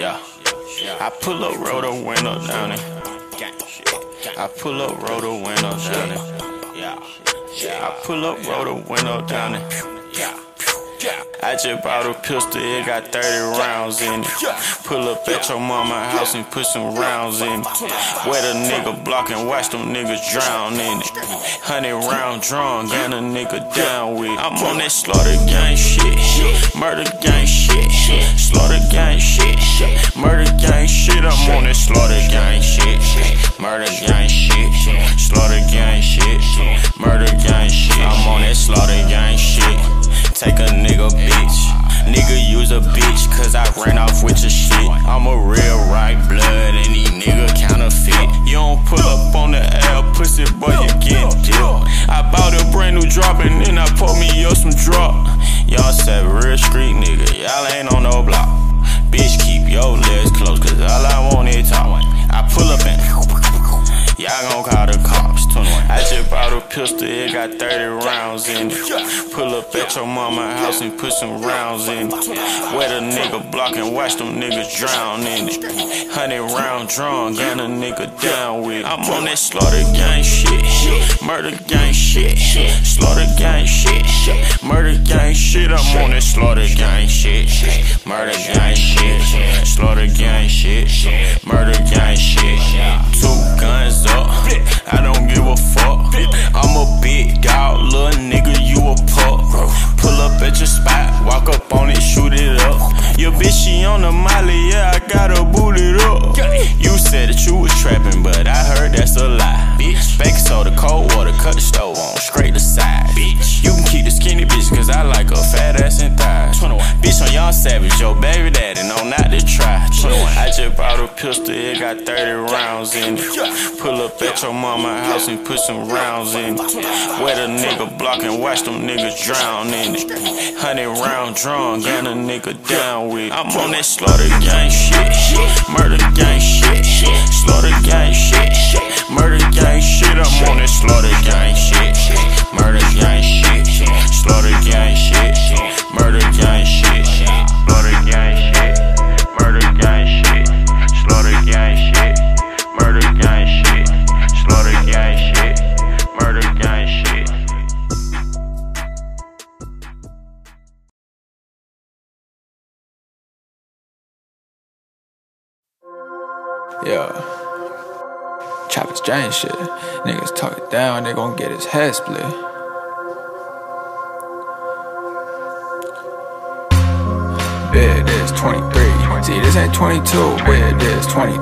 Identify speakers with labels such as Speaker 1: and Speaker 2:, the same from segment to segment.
Speaker 1: Yeah. I pull up, roll the window down it. I pull up, roll the window down it. I pull up, roll the window down it. I just bought a pistol, it got 30 rounds in it. Pull up at your mama house and put some rounds in it. Wet a nigga block and watch them niggas drown in it. Hundred round drum, gun a nigga down with. I'm on that slaughter gang shit, murder gang shit, slaughter gang shit, murder gang shit. I'm on that slaughter gang shit, murder gang shit, slaughter gang shit, murder gang shit. I'm on that slaughter gang shit. Take a nigga bitch. Nigga use a bitch, cause I ran off with your shit. I'm a real right blood, and these nigga counterfeit. You don't pull up on the L, pussy boy, you get dipped. I bought a brand new drop, and then I pulled me up some drop. Y'all said real street nigga, y'all ain't on no block. Bitch, keep your legs closed, cause all I want is talk. I pull up and Y'all gon' call the cops. 21. I just bought a pistol, it got 30 rounds in it. Pull up at your mama house and put some rounds in it. Wet a nigga block and watch them niggas drown in it. Hundred round drum, gun a nigga down with it. I'm on that slaughter gang shit. Murder gang shit. Slaughter gang shit. Murder gang shit. I'm on that slaughter gang shit. Murder gang shit. Slaughter gang shit. Murder gang shit. Guns up. I don't give a fuck. I'm a big dog, little nigga, you a pup. Pull up at your spot, walk up on it, shoot it up. Your bitch, she on the molly, yeah, I gotta boot it up. You said that you was trapping, but I heard that's a lie. Bitch, baking soda, cold water, cut the stove on, straight to side. Bitch, you can keep the skinny bitch, cause I like a fat ass and thighs. 21. Bitch, on y'all savage, your baby daddy, no, not to try. 21. I just bought a pistol, it got 30 rounds in it. Pull up at your mama house and put some rounds in it. A nigga block and watch them niggas drown in. Hundred round drum, gun a nigga down with. I'm on that slaughter gang shit, murder gang shit, slaughter gang shit, murder gang shit. I'm on that slaughter gang shit, murder gang shit, slaughter gang shit, murder gang shit,
Speaker 2: Giant shit. Niggas talk it down, they gon' get his head split. Bid is 23. See, this ain't 22. Bid is 23.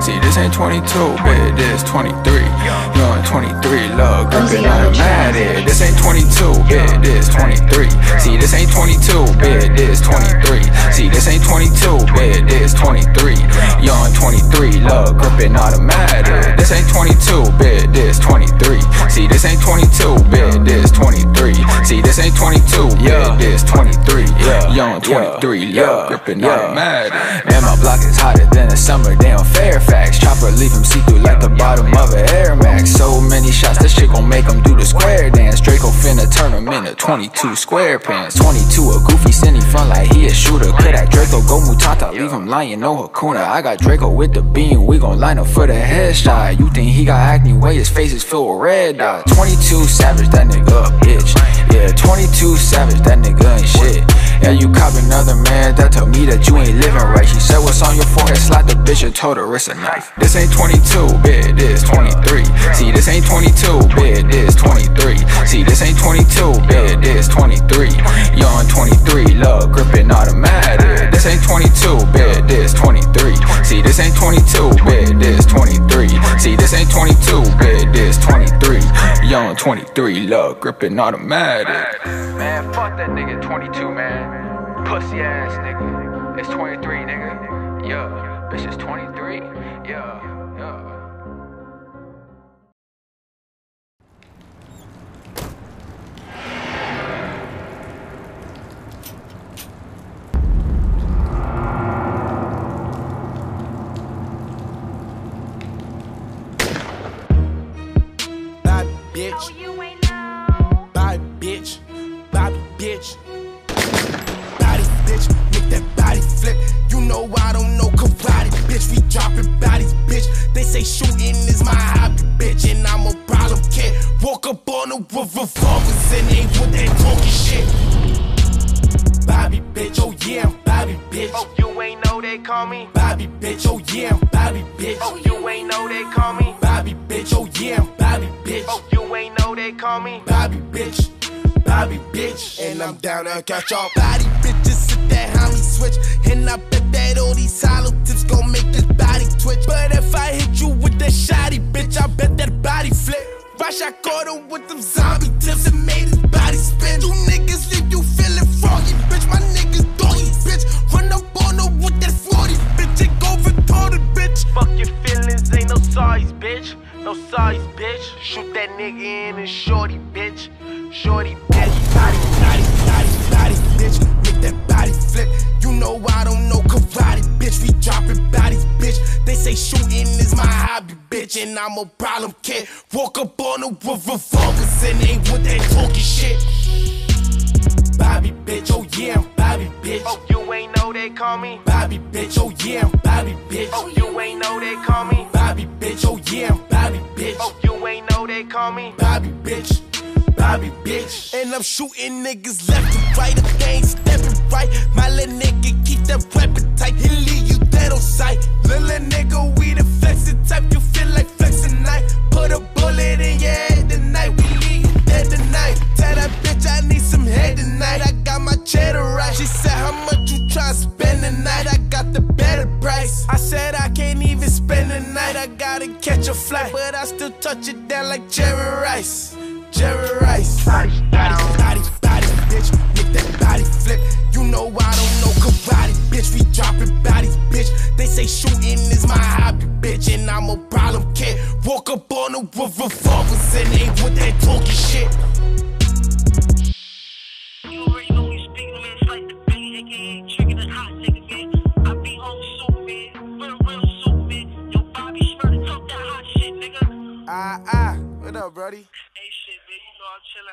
Speaker 2: See, this ain't 22. Bid is 23. You on 23, love gripping automatic. This ain't 22. Bid is 23. See, this ain't 22. Bid is 23. See, this ain't 22. Bid is 23. You on 23, love gripping automatic. This ain't 22. Bid is 23. See, this ain't 22. Bid is 23. See, this ain't 22. Bid is 23. Young 23, love gripping automatic. Man, my block is hotter than a summer day on Fairfax. Chopper leave him see through like the bottom of an Air Max. So many shots, this shit gon' make him do the square dance. Draco finna turn him into 22 square pants. 22 a goofy, send fun like he a shooter. Could that Draco go mutata? Leave him lying, no Hakuna. I got Draco with the beam, we gon' line up for the headshot. You think he got acne? Way his face is filled with red dot. 22 savage, that nigga a bitch. Yeah, 22 savage, that nigga ain't shit. Yeah, you cop another man that told me that you ain't living right. She said, What's on your forehead? Slap the bitch and told her it's a knife. This ain't 22, bid, this 23. See, this ain't 22, bid, this 23. See, this ain't 22, bid, this 23. Young 23, love gripping automatic. This ain't 22, bid, this 23. See, this ain't 22, bid, this 23. See, this ain't 22, bid, this 23. Young 23, love gripping automatic. Man, fuck that nigga 22, man. Pussy ass nigga. It's 23, nigga. Yeah, bitch is 23. Yeah, yeah.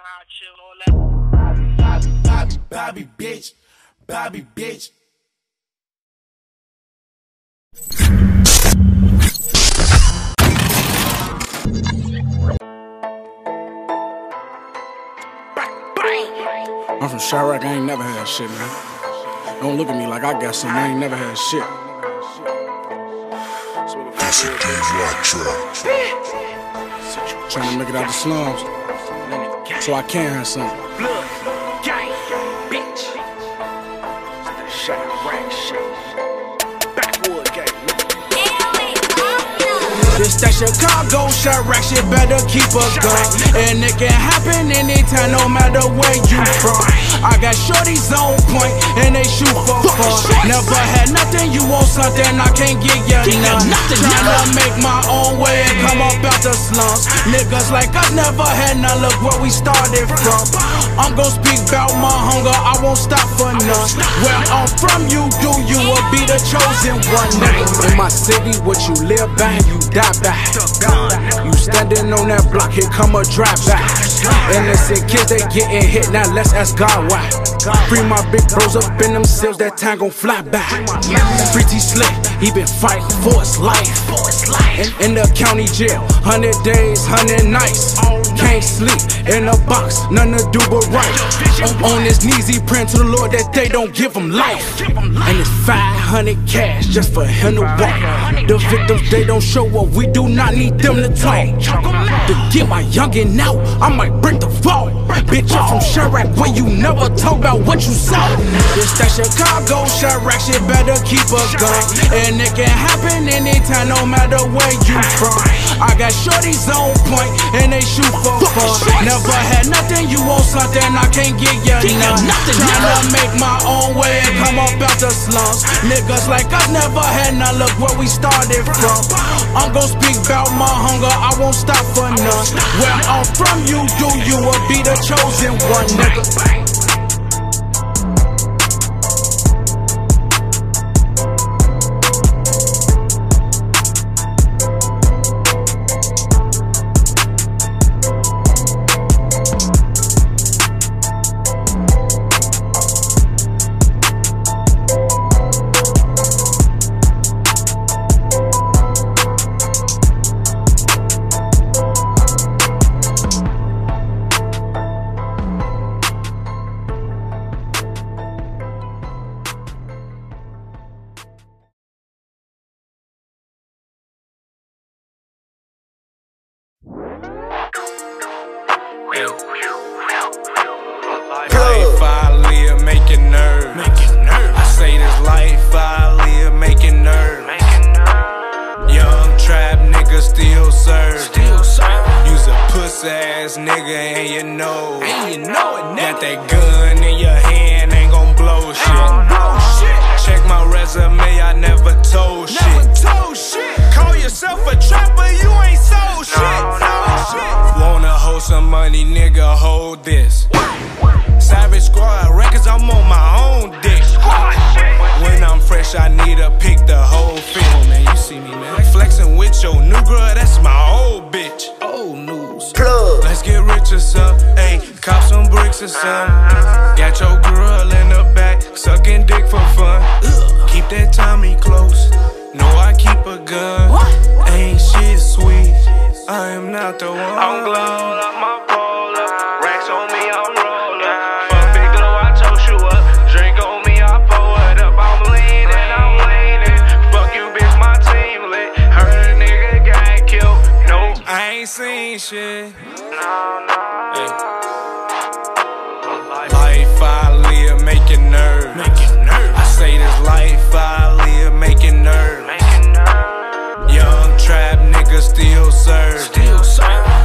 Speaker 3: Know I'm
Speaker 4: chilling how I chill all that.
Speaker 3: Bobby, Bobby, Bobby, bitch. Bobby, bitch.
Speaker 5: I'm from Chiraq, I ain't never had shit, man. Don't look at me like I got something, I ain't never had shit.
Speaker 6: That's a DUI track.
Speaker 5: Trying to make it out the slums, so I can have something.
Speaker 7: Blood, gang, bitch. That Chiraq shit. Backwood gang.
Speaker 5: This that Chicago Chiraq shit better keep a gun. And it can happen anytime, no matter where you from. I got shorties on point, and they shoot for fun. Never had nothing, you want something, I can't give you none. Tryna make my own way and come up out the slums. Niggas like us never had none, look where we started from. I'm gon' speak about my hunger, I won't stop for none. Where I'm from, you do, you will be the chosen one. Nigga. In my city, what you live by, you die by. You standing on that block, here come a drive by. Innocent kids, they getting hit, now let's ask God why. Free my big bros up in them cells, that time gon' fly by. Free T Slick, he been fighting for his life. In, in the county jail, 100 days, 100 nights. Can't sleep in a box, nothing to do but right. On, on his knees, he praying to the Lord that they don't give him life. And it's 500 cash just for him to walk. The victims, they don't show up, we do not need them to talk. To get my youngin' out, I might break the vault. Bitch, I'm from Chiraq, where you never talk about what you saw. This that Chicago Chiraq shit better keep a gun. And it can happen anytime, no matter where you from. I got shorties on point, and they shoot for fun. Never had nothing, you want something, I can't give you none. Tryna make my own way and come up out the slums. Niggas like us never had none, look where we started from. I'm gon' speak about my hunger, I won't stop for none. Where I'm from, you do, you will be the chosen one, nigga.
Speaker 8: Old news. Let's get rich or something. Ayy, cop some bricks or something. Got your girl in the back, sucking dick for fun. Keep that Tommy close. No, I keep a gun. What? Ain't shit sweet. I am not the one. I'm glowed up, my pole Ain't seen shit. Life I live, making nerve. I say this life I live, making nerve. Young trap nigga still serve.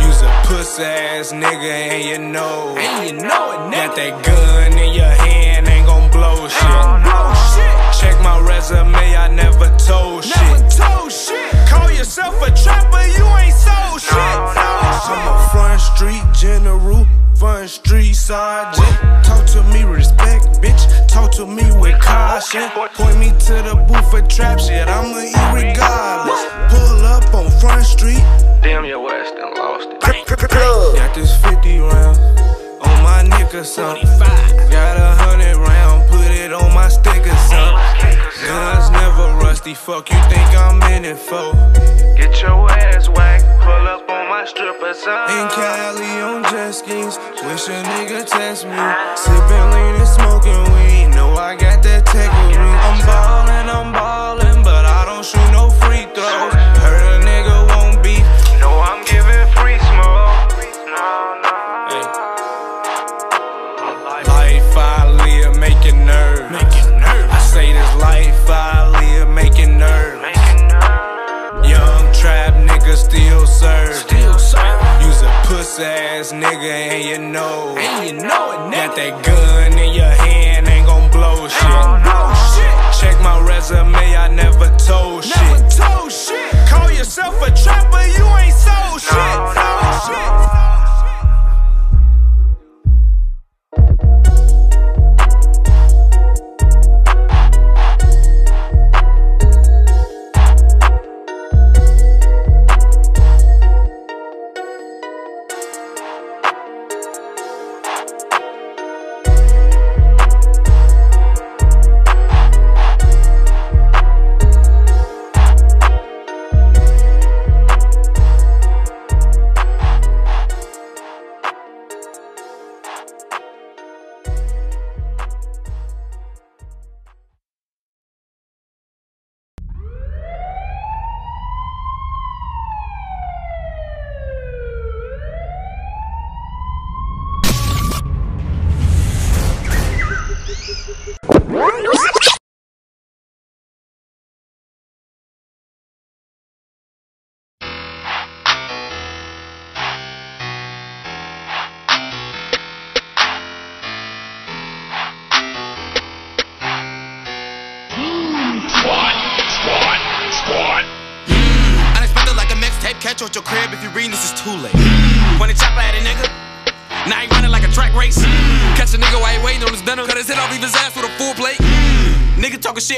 Speaker 8: Use a puss ass nigga and you know. And you know it, Got that gun in your hand, ain't gon' blow shit. Check my resume, I never told shit. Call yourself a trapper, you ain't sold shit. I'm a front street general, front street sergeant. Talk to me respect, bitch. Talk to me with caution. Point me to the booth for trap shit, I'ma eat regardless. Pull up on front street. Damn, your ass done lost it. Got this 50 round on my nigga son. Got a hundred round, put it on my sticker son. Guns never rusty, fuck you think I'm in it for? Get your ass whacked, pull up on my stripper son. In Cali on jet skis, wish a nigga test me. Sippin' lean and smoking weed, know I got that tech with me. I'm ballin', I'm ballin', ass nigga and you know. And you know it, Got that gun in your hand, ain't gon' blow shit. Check my resume, I never told shit. Call yourself a trapper,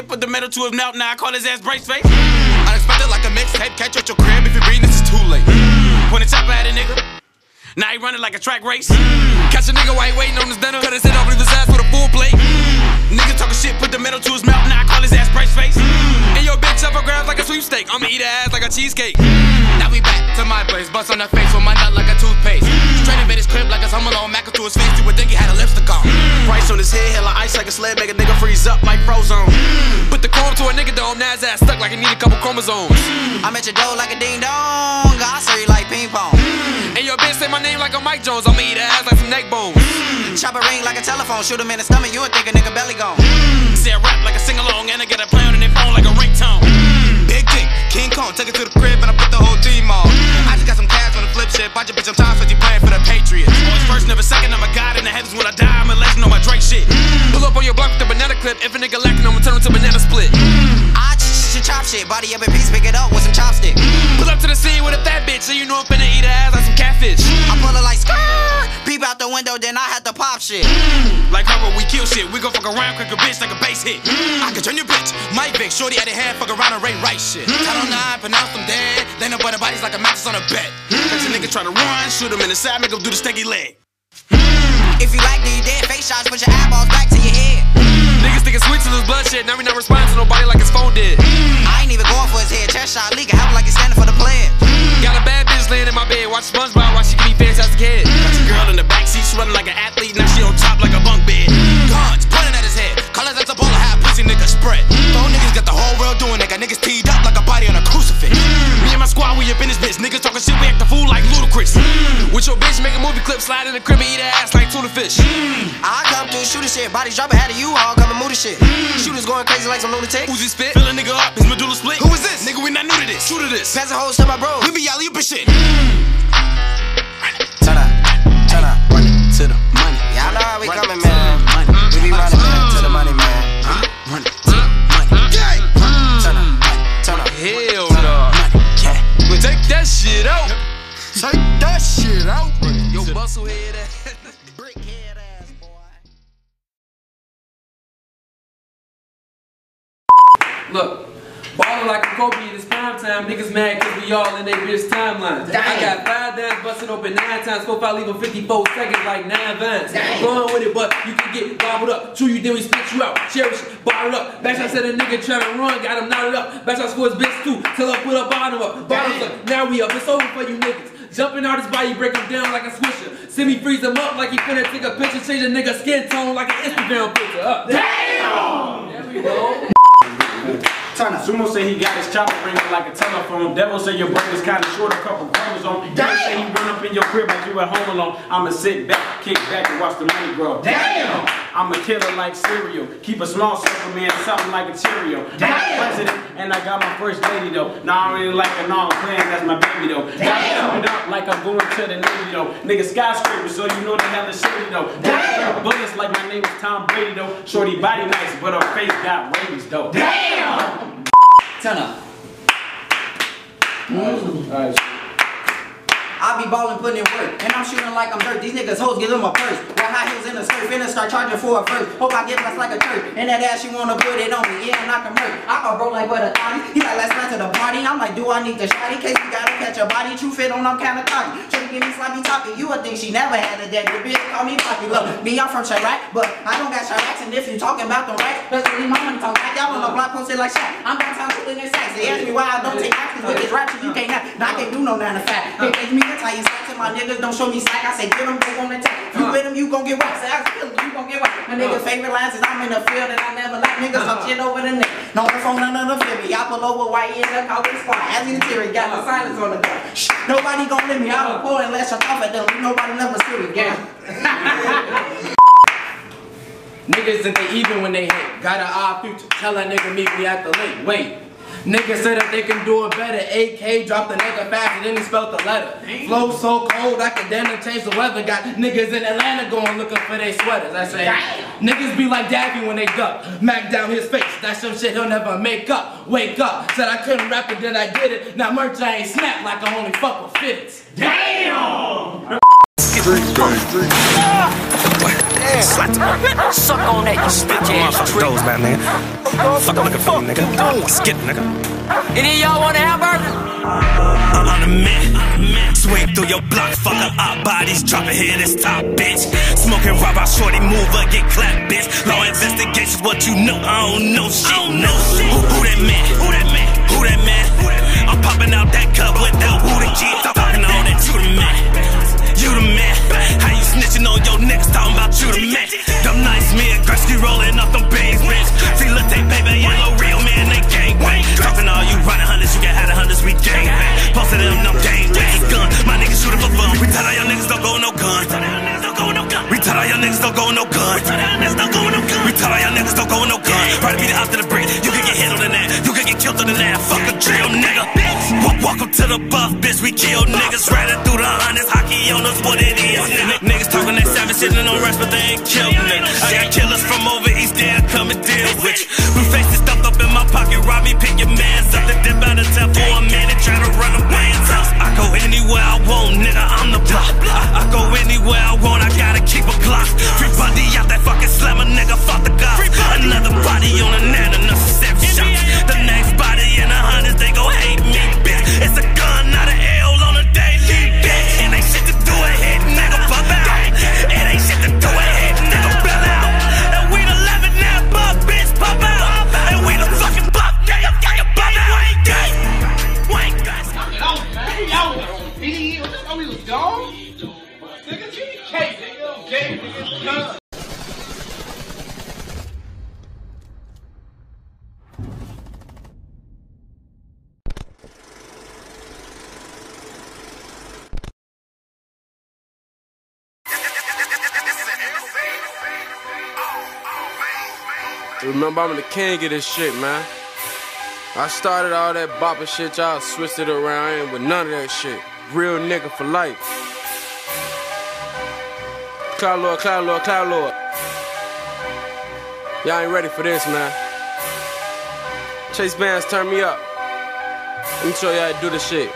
Speaker 8: shit,
Speaker 9: put the metal to his mouth, now I call his ass brace face. Unexpected like a mixtape, catch at your crib if you reading this is too late. When they chop at a nigga, now he running like a track race. Catch a nigga while he waiting on his dinner, cut his head off, leave his ass with a full plate. Nigga talking shit, put the metal to his mouth, now I call his ass brace face. And your bitch up a grabs like a sweepstake, I'ma eat her ass like a cheesecake. Now we back to my place, bust on her face with my nut like a toothpaste. Straight in his crib like a Home Alone, Mac to his face, you would think he had a lipstick on. Price on his head, hella ice like a sled, make a nigga freeze up like Frozone. Put the chrome to a nigga dome, now his ass stuck like he need a couple chromosomes.
Speaker 10: I'm at your door like a ding dong. I serve you like ping pong.
Speaker 9: And your bitch say my name like a Mike Jones. I'ma eat her ass like some neck bones.
Speaker 10: Chop a ring like a telephone, shoot him in the stomach, you would think a nigga belly gone.
Speaker 9: Say I rap like a sing along and I get a play on their phone like a ringtone.
Speaker 10: Big dick, King Kong, take it to the crib and I put the whole team on. I just got some cash on the flip shit, bought your bitch some
Speaker 9: clip. If a nigga lacking, I'ma turn him to banana split.
Speaker 10: I ch- ch- chop shit, body up in piece, pick it up with some chopstick.
Speaker 9: Pull up to the scene with a fat bitch, so you know I'm finna eat her ass like some catfish.
Speaker 10: I pull it like skirt, peep out the window, then I had to pop shit.
Speaker 9: Like her, we kill shit. We gon' fuck around, crack a bitch like a bass hit.
Speaker 10: I can turn your bitch, Mike Vick, shorty at the head, fuck around and Ray Rice shit.
Speaker 9: Title nine, pronounce them dead. Lay no butter bodies like a mattress on a bed. Catch a nigga try to run, shoot him in the side, make him do the steady leg. Hmm.
Speaker 10: If you like, then you dead. Face shots, put your eyeballs back to your head.
Speaker 9: Niggas thinking sweet till his blood shit. Now we not responding to nobody like his phone did.
Speaker 10: I ain't even going for his head. Chest shot leaking, happen like he's standing for the pledge.
Speaker 9: Got a bad bitch laying in my bed. Watch SpongeBob while she give me fantastic head. Got your girl in the backseat, she running like an athlete. Now she on top like a bunk bed.
Speaker 10: Guns pointing at his head. Colors at the bowler hat, spread. Those niggas got the whole world doing it. Got niggas teed up like a body on a crucifix.
Speaker 9: Me and my squad, we up in this bitch. Niggas talking shit, we act the fool like Ludacris. With your bitch, make a movie clip, slide in the crib and eat her ass like tuna fish.
Speaker 10: I come through shooting shit. Bodies dropping, had a U-Haul coming move the shit. Shooters going crazy like some lunatic.
Speaker 9: Uzi spit, fill a nigga up, his medulla split.
Speaker 10: Who is this?
Speaker 9: Nigga, we not new to this. True to this.
Speaker 10: Pass the whole to my bro.
Speaker 9: We be all up and shit.
Speaker 10: Turn up, turn up, run it to the money. Y'all know how we coming, man. We be running, man, to the money, man.
Speaker 9: To the.
Speaker 10: Turn up, turn up.
Speaker 9: Take that shit out.
Speaker 10: Take that shit out.
Speaker 9: Yo, ass.
Speaker 10: Ass boy.
Speaker 11: Look, ballin' like a Kobe in his prime time, niggas mad cause we all in they bitch timelines. I got five dance busting open nine times, four five leaving 54 seconds like nine vines. Going with it, but you can get gobbled up. Chew you, then we spit you out. Cherish, bottle up. Back shots said a nigga tryna run, got him knotted up. Back shots for his bitch too, tell her put her bottom up. Bottoms up, now we up, it's over for you niggas. Jumping out his body, break him down like a swisher. Semi freeze him up like he finna take a picture, change a nigga skin tone like an Instagram picture. Up. Damn! There we go.
Speaker 10: Up.
Speaker 12: Sumo say he got his chopper ringing like a telephone. Devil say your brain is kinda short, a couple chromosomes. Damn. say he run up in your crib like you at home alone. I'ma sit back, kick back, and watch the money grow.
Speaker 10: Damn.
Speaker 12: I'm a killer like cereal. Keep a small circle, man, something like a Cheerio.
Speaker 10: Damn.
Speaker 12: I'm President, and I got my first lady though. Now I don't really like a no, I'm that's my baby though. Damn. Got up like I'm going to the Navy though. Nigga skyscraper, so you know they have the shitty though. Damn. Bullets like my name is Tom Brady though. Shorty body nice, but her face got rabies though.
Speaker 10: Damn. Turn up.
Speaker 12: Alright.
Speaker 10: I be ballin', putting in work, and I'm shooting like I'm dirt. These niggas hoes give them a purse. Wear high heels in the skirt, finna start charging for a first. Hope I get blessed like a church, and that ass you wanna put it on me. Yeah, I'm not convert. I go broke like what a thotty. He like let's run to the party. I'm like, do I need the shotty? Case you gotta catch a body. True fit on, I'm kinda cocky. Tryna give me sloppy toppy. You would think she never had a daddy. The bitch call me Poppy. Look, me I'm from Chiraq, but I don't got Chiracs. And if you talking about them racks, that's really my money talk. Back y'all on the block posted like shit. I'm downtown cooling in sacks. They ask me why I don't take actions with this rap shit. You can't have. Now I can't do no nine to five. They make me Italian stacks and my niggas don't show me slack. I say get them, go on attack. You with them, you gon' get whacked. Say I them, you gon' get whacked. My nigga favorite lines is I'm in the field and I never like niggas. Uh-huh. I'm shit over the neck. No the phone, none of the fit me. I pull over white the car with the squad. As in the theory, got my silence on the door. Shh, nobody gon' let me out of pour unless you're off at them. Nobody never see me again.
Speaker 11: Niggas think they even when they hate. Got an odd future. Tell that nigga meet me at the lake. Wait. Niggas said that they can do it better. AK dropped the nigga faster than he spelled the letter. Flow so cold I can damn near change the weather. Got niggas in Atlanta going looking for their sweaters. I say, niggas be like Daffy when they duck. Mac down his face. That's some shit he'll never make up. Wake up. Said I couldn't rap it, then I did it. Now merch I ain't snap like I only fuck with fitteds. Damn!
Speaker 13: Suck on that, you spit ass trick.
Speaker 14: Those bad nigga. Fuck I'm looking for, nigga. Skip, nigga.
Speaker 13: Any of y'all want a hamburger?
Speaker 14: I'm the man. Swing through your block, fuck up our bodies, drop it here, this top, bitch. Smoking rob out shorty, move up, get clapped, bitch. Law investigations, what you know, I don't know shit. No. Who, who that man? Who that man? Who that man? I'm popping out that cup without who the G. talking about you the man. Them nice men, Gretzky rolling up them basements. See, look, they baby, yellow, real man, they gang bang. Dropping all you running hundreds, you can have the hundreds, we gang bang. Posted them, them gang bang. gun, my niggas shooting for fun. We tell all your niggas don't go no gun. We tell all your niggas don't go no gun. We tell all your niggas don't go no gun. We tell all your niggas don't go no gun. Right to be the after the break, you can get hit on the net, you can get killed on the net. Fuck a drill, nigga. Welcome to the buff, bitch. We kill niggas riding through the hundreds. Hockey on us, what it is. N- niggas talking that savage shit and no rest, but they ain't killed niggas. I got killers from over east, they'll come and deal with you. Blue faces stuffed up in my pocket, rob me, pick your mans up. The dip out of town for a minute, try to run the bands up. I go anywhere I want, nigga, I'm the block. I, I go anywhere I want, I gotta keep a clock. Free body out that fucking slammer, nigga, fuck the God. Another body on a net, unnecessary shots.
Speaker 15: Remember, I'm the king of this shit, man. I started all that bopping shit, y'all switched it around. I ain't with none of that shit. Real nigga for life. Cloud Lord, Cloud Lord, Cloud Lord. Y'all ain't ready for this, man. Chase Bands, turn me up. Let me show y'all how to do this shit.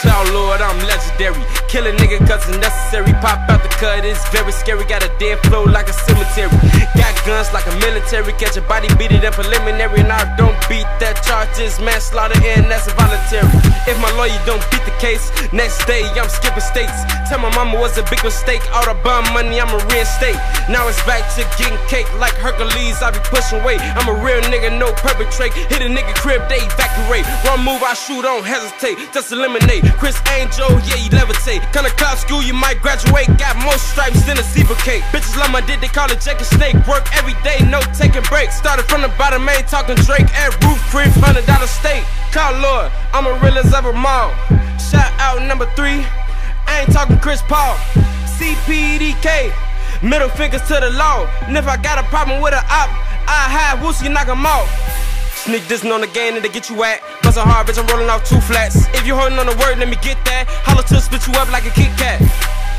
Speaker 15: Cloud Lord, I'm legendary. Kill a nigga cause it's necessary. Pop out the cut, it's very scary. Got a dead flow like a cemetery. Got guns like a military. Catch a body, beat it in preliminary. And I don't beat that charge, it's manslaughter and that's voluntary. If my lawyer don't beat the case, next day I'm skipping states. Tell my mama was a big mistake. All the bum money, I'ma reinstate. Now it's back to getting cake like Hercules. I be pushing weight. I'm a real nigga, no perpetrate. Hit a nigga crib, they evacuate. One move, I shoot, don't hesitate. Just eliminate. Criss Angel, yeah, he levitate. Kinda cloud school, you might graduate. Got more stripes than a zebra cake. Bitches love my dick, they call it Jack and Snake. Work every day, no taking breaks. Started from the bottom, ain't talking Drake. At roof, crib, hundred dollar steak. Call Lord, I'm a real as ever mall. Shout out number three, I ain't talking Chris Paul. CPDK, middle fingers to the law. And if I got a problem with a op, I have Woosie knock him off. Sneak dissing on the game and they get you at. Bustin' hard, bitch, I'm rolling off two flats. If you holding on the word, let me get that. Holler to spit you up like a Kit Kat.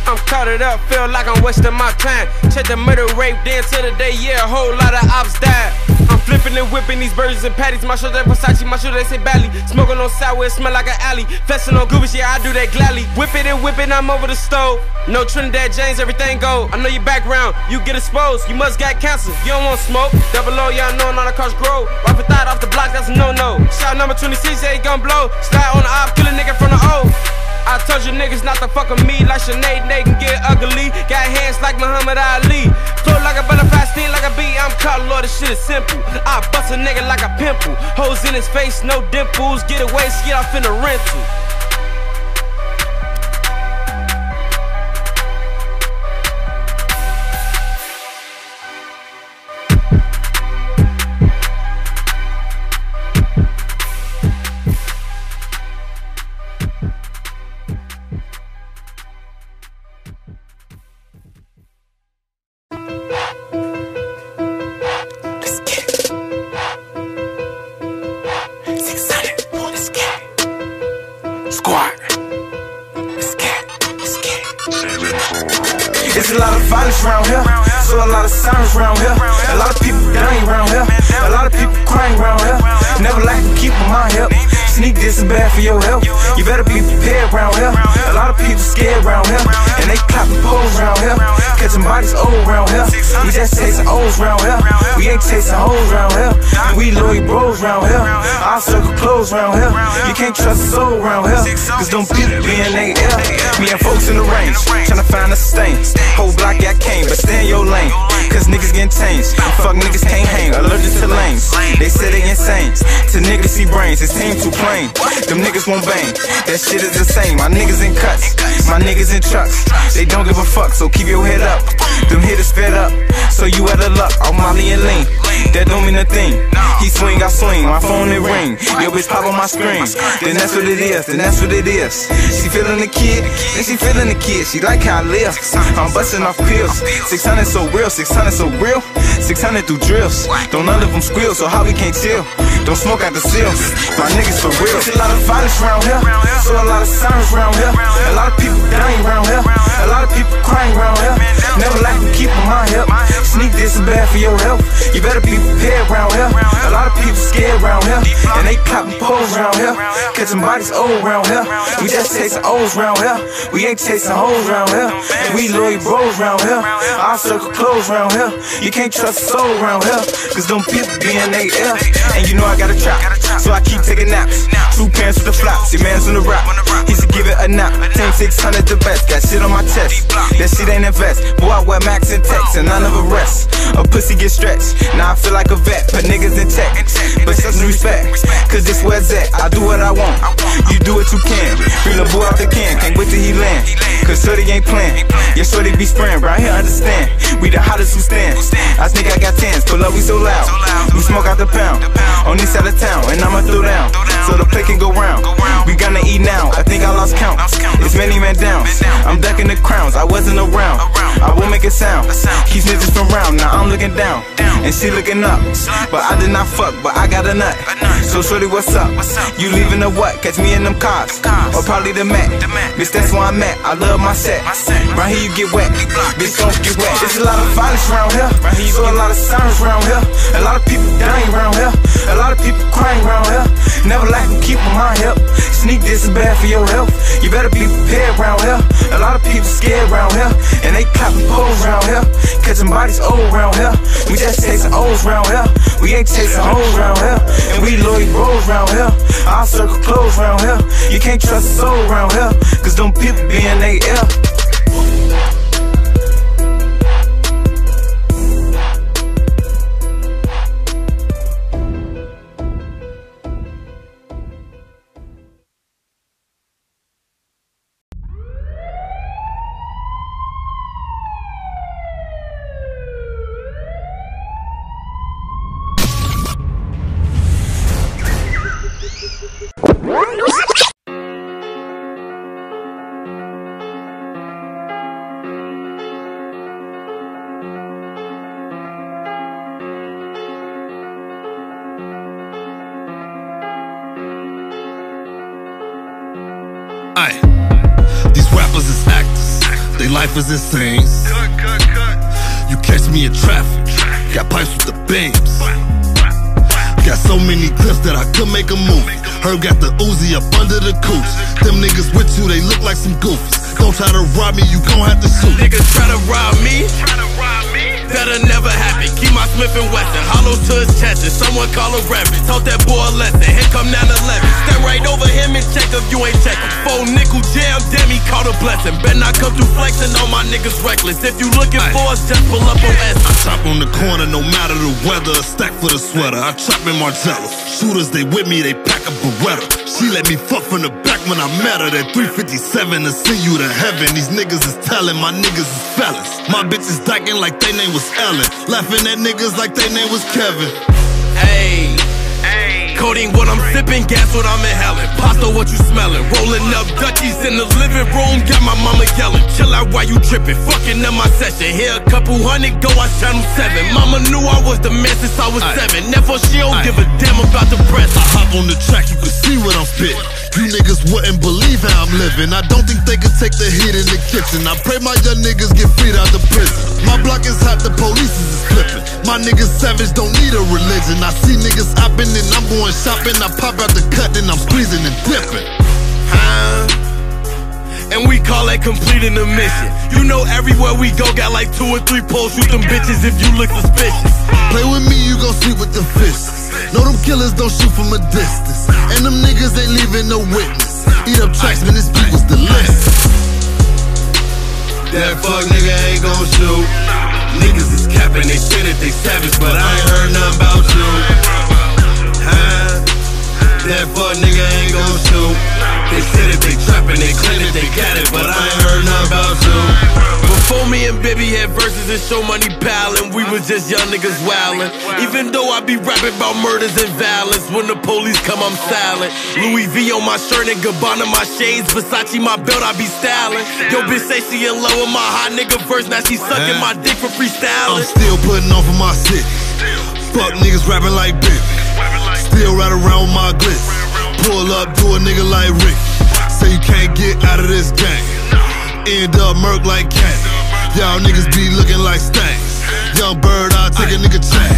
Speaker 15: I'm it up, feel like I'm wasting my time. Check the murder rate, then to the day, yeah, a whole lot of ops died. I'm flipping and whipping these burgers and patties. My shirt that Versace, my shirt they say Bally. Smoking on sour, it smell like an alley. Flexing on Goobies, yeah, I do that gladly. Whip it and whip it, I'm over the stove. No Trinidad James, everything go. I know your background, you get exposed. You must got cancer, you don't want smoke. Double O, y'all know not across grove. Wipe a thought off the block, that's a no no. Shot number 26, yeah, he gon' blow. Slide on the op, kill a nigga from the O. I told you niggas not to fuck with me like Sinead, they can get ugly. Got hands like Muhammad Ali. Flow like a butterfly, sting like a bee. I'm caught, Lord, this shit is simple. I bust a nigga like a pimple. Hoes in his face, no dimples. Get away, skid off in the rental.
Speaker 16: It's a lot of violence around here, so a lot of sirens around here. A lot of people dying around here, a lot of people crying around here. Never like to keep my hip. Sneak this is bad for your health. You better be prepared around here. A lot of people scared around here, and they clapping poles around here. Catching bodies old around here. We just chasing O's around here. We ain't chasing hoes around here. And We loyal bros around here. Our circle close around here. You can't trust a soul around here, cause them people be in they air. Me and folks in the range, tryna find a stain. Whole block got came, but stay in your lane. Cause niggas getting changed. Fuck niggas can't hang, allergic to lanes. They say they insane. To niggas see brains, it's team too plain. Them niggas won't bang. That shit is the same. My niggas in cuts, my niggas in trucks. They don't give a fuck, so keep your head up. Them hitters fed up, so you out of luck. I'm Molly and lean. That don't mean a thing. He swing, I swing, my phone it ring. Yo, bitch pop on my screen. Then that's what it is, then that's what it is. She feeling the kid, then she feeling the kid. She like how I live. I'm busting off pills. 600 so real, 600 so real. 600 through drills. Don't none of them squeal, so how we can't chill? Don't smoke out the seals. My niggas for real. It's a lot of violence around here. So a lot of sirens around here. A lot of people dying around here. A lot of people crying around here. Never like to keep them on help. Sneak this is bad for your health. You better be prepared around here. A lot of people scared around here. And they clapping poles around here. Catching bodies old around here. We just chasing O's around here. We ain't chasing hoes around here. We loyal bros around here. Our circle close around here. You can't trust a soul around here. Cause them people be in they. And you know I got a trap. So I keep taking naps. Two pants with the flops. Your man's on the rap. He should give it a nap. 10 600 the best. Got shit on my chest. That shit ain't invest. Boy, I wear max and text and none of a rest. A pussy get stretched. Now I feel like a vet. Put niggas in check. But such respect. Cause this where's at. I do what I want. You do what you can. Bring the boy out the can. Can't wait till he land. Cause Shorty ain't playing. Yeah, Shorty be spraying. Right here, understand. We the hottest who stand. I think I got tens. Pull up, we so loud. We smoke out the pound. On this side of town. And I'ma throw down. So the play can go round. We gonna eat now. I think I lost count. It's many men downs. I'm ducking the crowns. I wasn't around. I will make it sound. Keep snitches from round. Now I'm looking down. And she looking up. But I did not fuck. But I got a nut. So shorty, what's up? You leaving the what? Catch me in them cars. Or probably the Mac. Bitch, that's where I'm at. I love my set. Right here you get wet. Bitch, don't get wet. There's a lot of violence around here. So a lot of sirens around here. A lot of people dying around here. A lot of people crying around here. Never like to keep them on help. Sneak this is bad for your health. You better be prepared around here. A lot of people scared around here. And they clapping poles around here. Catching bodies old around here. We just chasing O's around here. We ain't chasing hoes around here. And we loyal bros around here. Our circle close around here. You can't trust a soul around here. Cause them people be in they air.
Speaker 17: Life is insane. You catch me in traffic. Got pipes with the beams. Got so many clips that I could make a movie. Herb got the Uzi up under the cooch. Them niggas with you, they look like some goofies. Don't try to rob me, you gon' have to shoot.
Speaker 18: Niggas try to rob me. That'll never happen. Keep my Smith and Wesson hollow to his chest. And someone call a reverend. Taught that boy a lesson. Here come 9 11. Stand right over him and check if you ain't checking. Four nickel jam, damn, he caught a blessing. Better not come through flexing on my niggas reckless. If you looking for us, just pull up on S.
Speaker 17: I chop on the corner no matter the weather. A stack for the sweater. I chop in Margiela. Shooters, they with me, they pack a Beretta. She let me fuck from the back when I met her. That 357 to send you to heaven. These niggas is telling my niggas is fellas. My bitch is dyking like they name was Ellen. Laughing at niggas like they name was Kevin.
Speaker 18: Hey. Codeine what I'm sipping, gas what I'm inhaling. Pasta what you smelling. Rolling up Dutchies in the living room, got my mama yelling. Chill out while you tripping, fucking up my session. Here a couple hundred, go watch channel 7. Mama knew I was the man since I was seven. Therefore she don't give a damn about the press.
Speaker 17: I hop on the track, you can see what I'm spitting. You niggas wouldn't believe how I'm living. I don't think they could take the heat in the kitchen. I pray my young niggas get freed out the prison. My block is hot, the police is flipping. My niggas savage, don't need a religion. I see niggas hopping and I'm going shopping. I pop out the cut and I'm squeezing and dipping.
Speaker 18: Huh? And we call that completing the mission. You know everywhere we go, got like two or three poles. Shoot them bitches if you look suspicious.
Speaker 17: Play with me, you gon' sleep with the fists. Know them killers don't shoot from a distance. And them niggas ain't leaving no witness. Eat up tracks, man, this beat was delicious.
Speaker 18: That fuck nigga ain't gon' shoot. Niggas is capping, they say that they savage, but I ain't heard nothing about you. Huh? That fuck nigga ain't gon' shoot. They say that they trapping, they claim that they got it, but I ain't heard nothing about you. Before me
Speaker 17: and Baby had verses and show money piling. We was just young niggas wildin'. Even though I be rapping about murders and violence, when the police come, I'm silent. Louis V on my shirt and Gabbana my shades. Versace my belt, I be styling. Yo, bitch say she in love with my hot nigga verse. Now she sucking my dick for I'm still putting on for my city. Fuck niggas rapping like bitch. Still ride around with my glitz. Pull up to a nigga like Rick. Say you can't get out of this gang. End up murk like Kane. Y'all niggas be looking like stanks. Young bird, I'll take a nigga chain.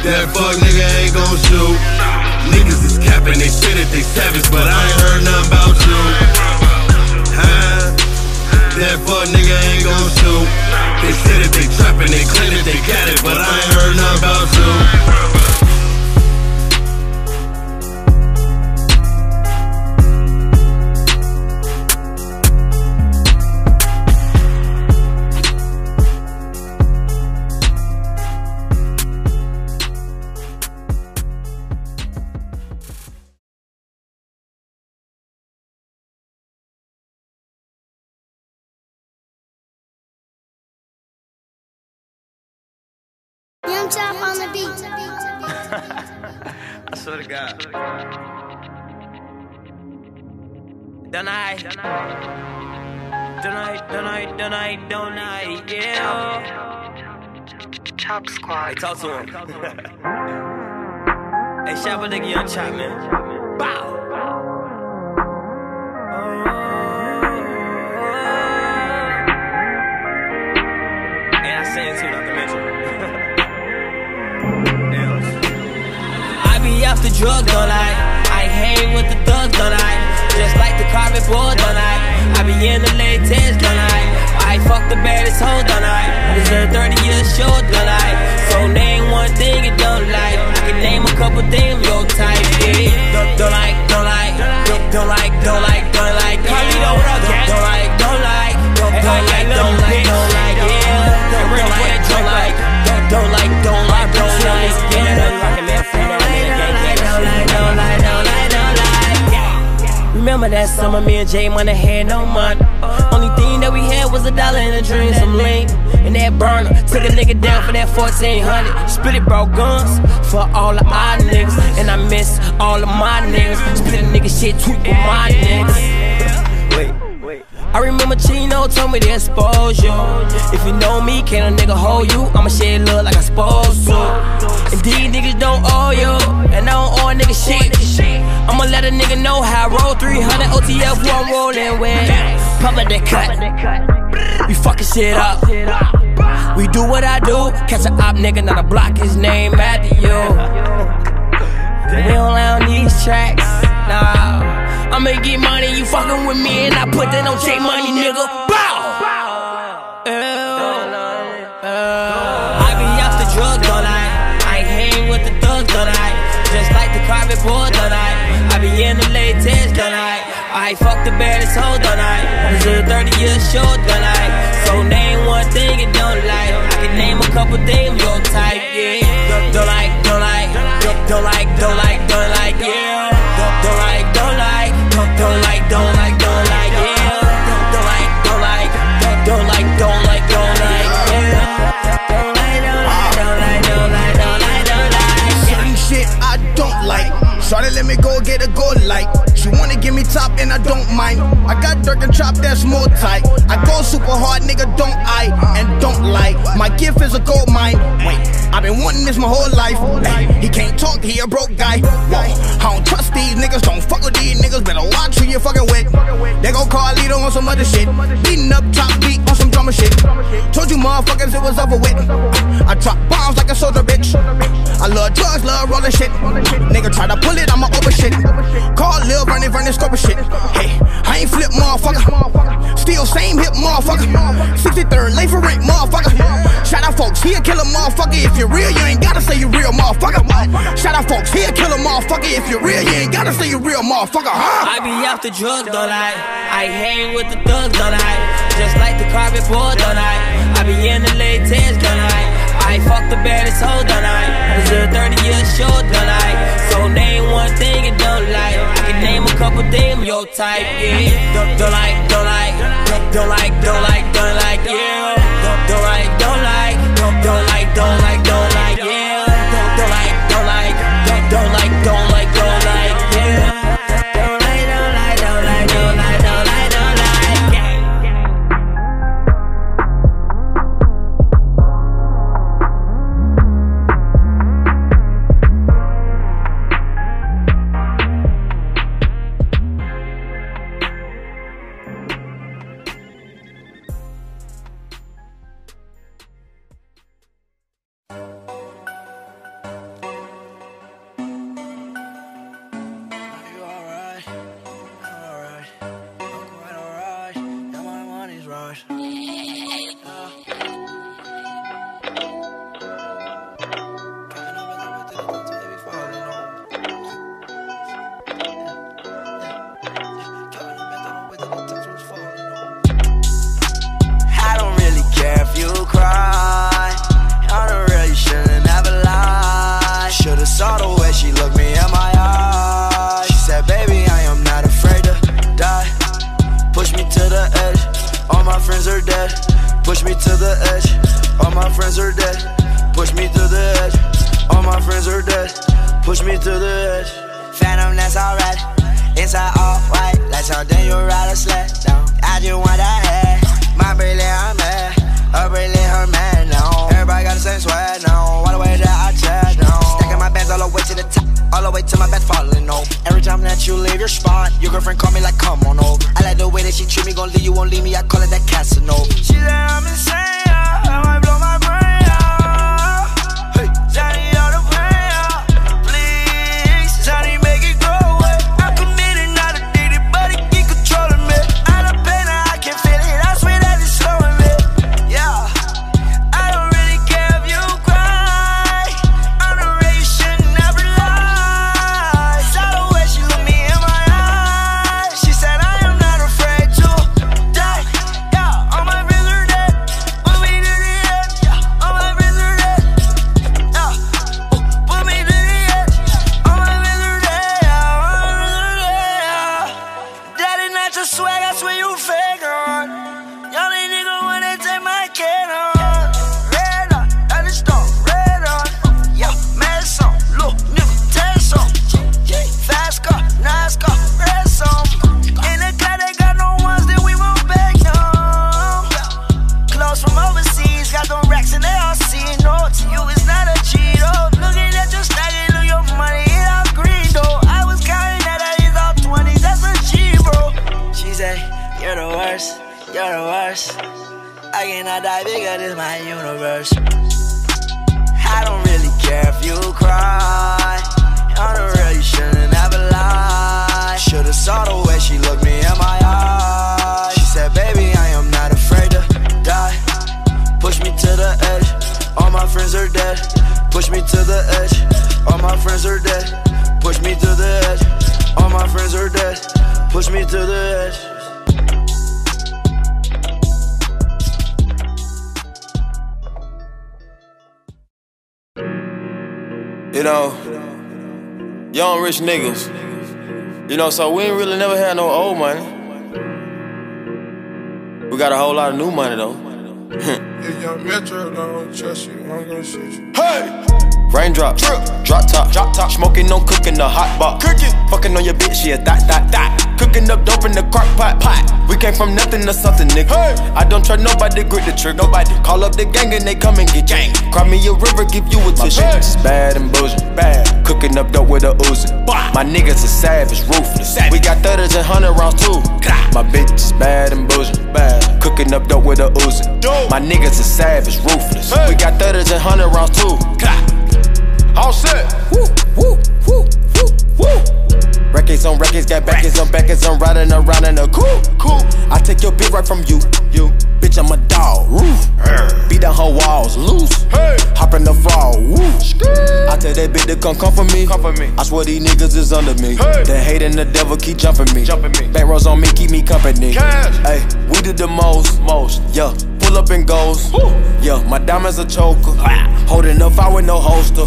Speaker 17: That fuck nigga ain't gon' shoot. Niggas is capping, they say that they savage, but I ain't heard nothing about you. Huh? That fuck nigga ain't gon' shoot. They said that they trapping, they claim it, they got it, but I ain't heard nothing about you.
Speaker 19: Swear to God. Don't I? Don't I? Don't I? Don't I? Don't I? Yeah. Chop Squad. Hey, talk to him. hey, shout out nigga Young Chop, man. Bow. Oh. And I sing too, not off the drug, don't I? I hang with the thugs, don't I? Just like the carpet board, don't I? I be in the latex, don't I? I fuck the baddest hoe, don't I? Deserve 30 years short, don't I? So name one thing you don't like. I can name a couple things your type, yeah. Don't, don't like, don't like, don't, don't like, don't like, don't like. What up, gang? Don't like, don't like, don't like, don't like, don't like, Remember that summer, me and Jay Money had no money. Only thing that we had was a dollar and a dream, some lean. And that burner took a nigga down for that 1400. Split it, brought guns for all of our niggas. And I miss all of my niggas. Split a nigga shit, tweak with my niggas. I remember Chino told me to expose you. If you know me, can a nigga hold you? I'ma shed love like I'm supposed to. And these niggas don't owe you, and I don't owe a nigga shit. I'ma let a nigga know how I roll 300 OTF who I'm rolling with. Pump at the cut. We fucking shit up. We do what I do. Catch a op nigga, not a block his name after you. We don't on these tracks. Nah. I'ma get money, you fucking with me, and I put that on J Money, nigga. Bow! I be off the drug, don't I? I hang with the thugs, don't I? Just like the carpet board, don't I? I be in the latex, don't I? I fuck the baddest hoe, don't I? Deserve 30 years short, don't I? So name one thing you don't like. I can name a couple things your type, yeah. Don't, don't like, don't like, don't, don't like, don't like, don't like, yeah.
Speaker 20: Shorty let me go get a gold light. She wanna give me top and I don't mind. I got Durk and Chop that's more tight. I go super hard, nigga, don't I? And don't like. My gift is a gold mine. Wait, I've been wanting this my whole life. Ay, he can't talk, he a broke guy. Whoa, I don't trust these niggas, don't fuck with these niggas. Better watch who you fucking with. They gon' call Lito on some other shit. Beating up top beat on drummer shit. Told you motherfuckers it was over with. I drop bombs like a soldier, bitch. I love drugs, love rolling shit. Nigga try to pull it, I'ma open shit. Call Lil Vernon, Vernon Scorpion shit. Hey, I ain't flip, motherfucker. Still same hip, motherfucker. 63rd, late for rent, motherfucker. Shout out folks, he a killer, motherfucker. If you're real, you ain't gotta say you real, motherfucker. Shout out folks, he a killer, motherfucker. If you're real, you ain't gotta say you real, motherfucker, huh?
Speaker 19: I be off the drugs, don't I? I hang with the thugs, don't I? Just like the the pool, don't I? I be in the latest, don't I? I fuck the baddest hoe, don't I? This a 30 year show, don't I? So name one thing you don't like. I can name a
Speaker 21: couple things, your type, yeah. Don't, don't like, don't like, don't, don't like, don't like, don't like, yeah.
Speaker 22: You
Speaker 16: know, so we ain't really never had no old money. We got a whole lot of new money though.
Speaker 23: don't trust you, I'm gonna shoot you.
Speaker 16: Hey! Raindrop, drip, drop top, drop top. Smoking, no cooking, the hot box. Cooking, fucking on your bitch, yeah, that, that, that. Cooking up dope in the crock pot, pot. We came from nothing to something, nigga. Hey. I don't trust nobody, grip the trick. Nobody call up the gang and they come and get gang. Cry me a river, give you a tissue. My bitch bad and bullshit, bad. Cooking up dope with a Uzi. My niggas are savage, ruthless. Savage. We got thudders and hundred rounds too. My bitch is bad and bullshit, bad. Cooking up dope with a Uzi. My niggas are savage, ruthless. Hey. We got thudders and hundred rounds too. All set. Woo, woo, woo, woo, woo. Records on records, got backers on backers. I'm riding around in a coupe. Cool. I take your beat right from you. You. Bitch, I'm a dog. Roof. Beat down her walls loose. Hey. Hop in the fall. Woo. I tell that bitch to come come for me. Come for me. I swear these niggas is under me. Hey. The hate and the devil keep jumping me. Jumping me. Back rows on me, keep me company. Hey, we did the most. Most. Yeah. Pull up and goes. Woo. Yeah, my diamonds a choker. Holding up, I with no holster.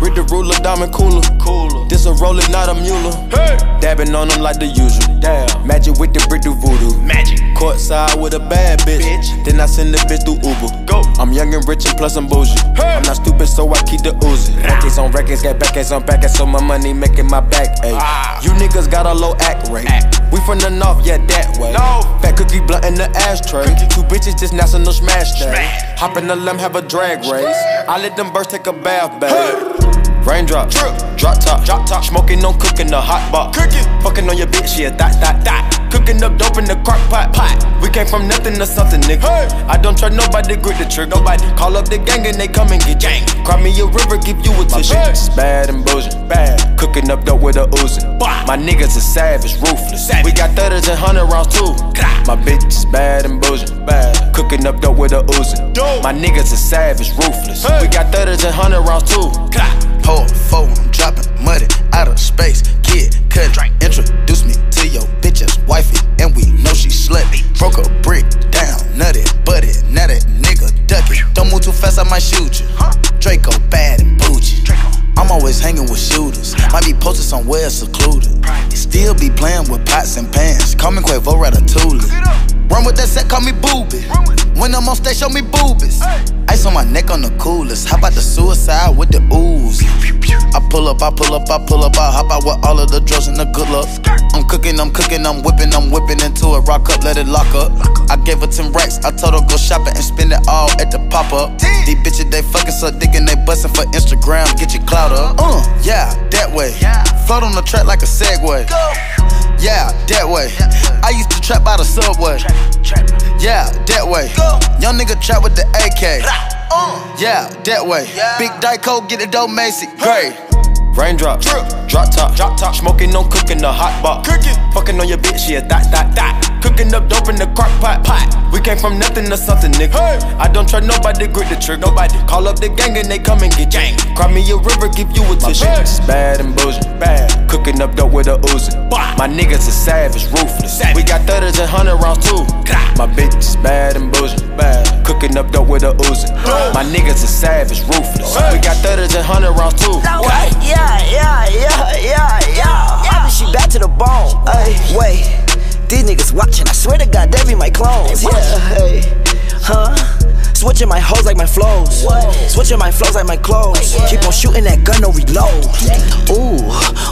Speaker 16: Read the
Speaker 24: ruler, diamond cooler. cooler. This a roller, not a mule. Hey. Dabbing on them like the usual. Damn. Magic with the brick do voodoo. Magic. Court side with a bad bitch. bitch. Then I send the bitch through Uber. Go. I'm young and rich and plus I'm bougie. Hey. I'm not stupid, so I keep the Uzi. Records on records, got backers on backers, so my money making my back. ache. Ah. You niggas got a low act rate. Act. We from the north, yeah, that way. No. Fat cookie blunt in the ashtray. Cookie. Two bitches just national smash that. Hop in the limb, have a drag race. I let them birds take a bath, babe. Raindrop, drip, drop top, drop top. Smoking, no cooking, the hot box. Cooking, fucking on your bitch, yeah, that, that, that. Cooking up dope in the crock pot, pot. We came from nothing to something, nigga. Hey. I don't trust nobody, grip the trick, nobody. Call up the gang and they come and get gang. Cry me a river, give you a tissue. My bitch is bad and bullshit, bad. Cooking up dope with a oozing. My niggas is savage, ruthless. Savage. We got thudders and hundred rounds too. My bitch is bad and bullshit, bad. Cooking up dope with a oozing. My niggas is savage, ruthless. Hey. We got thudders and hundred rounds too.
Speaker 20: Pour four, I'm dropping muddy out of space. Kid, cut. Introduce me to your bitch's wifey, and we know she slutty. Broke a brick down, nutty, butty. Now that nigga duck it. Don't move too fast, I might shoot you. Draco bad and bougie. I'm always hanging with shooters. Might be posted somewhere secluded. Still be playing with pots and pans. Call me Quavo Ratatouille. Run with that set, call me booby. When I'm on stage, show me boobies. Ice on my neck on the coolest. How about the suicide with the ooze? I pull up, I pull up, I pull up, I hop out with all of the drugs and the good luck. I'm cooking, I'm cooking, I'm whipping, I'm whipping into it. Rock up, let it lock up. I gave her 10 racks, I told her go shopping and spend it all at the pop up. These bitches, they fucking so dick and they bustin' for Instagram. Get your clout up. Uh, yeah, that way. Float on the track like a Segway. Yeah, that way. I used to trap by the subway. Yeah, that way. Young nigga trap with the AK. Yeah, that way. Big Dyco, get the dope Macy. Great.
Speaker 24: Raindrop, drip, drop top, drop top. Smoking, no cooking, the hot box. Cooking, fucking on your bitch, yeah, that, that, that. Cooking up dope in the crock pot, pot. We came from nothing to something, nigga. Hey. I don't trust nobody, grip the trick, nobody. Call up the gang and they come and get gang. Cry me a river, give you a tissue. My bitch is bad and bullshit, bad. Cooking up dope with a oozing. My niggas is savage, ruthless. Savage. We got thudders and hundred rounds too. My bitch is bad and bullshit, bad. Cooking up dope with a oozing. My niggas is savage, ruthless. We got thudders and hundred rounds too.
Speaker 21: Yeah, yeah, yeah, yeah, yeah. yeah. I she back to the bone. Ay, wait, these niggas watching. I swear to God, they be my clones. Yeah, hey, huh? Switching my hoes like my flows. Switching my flows like my clothes. Keep on shooting that gun, no reload. Ooh,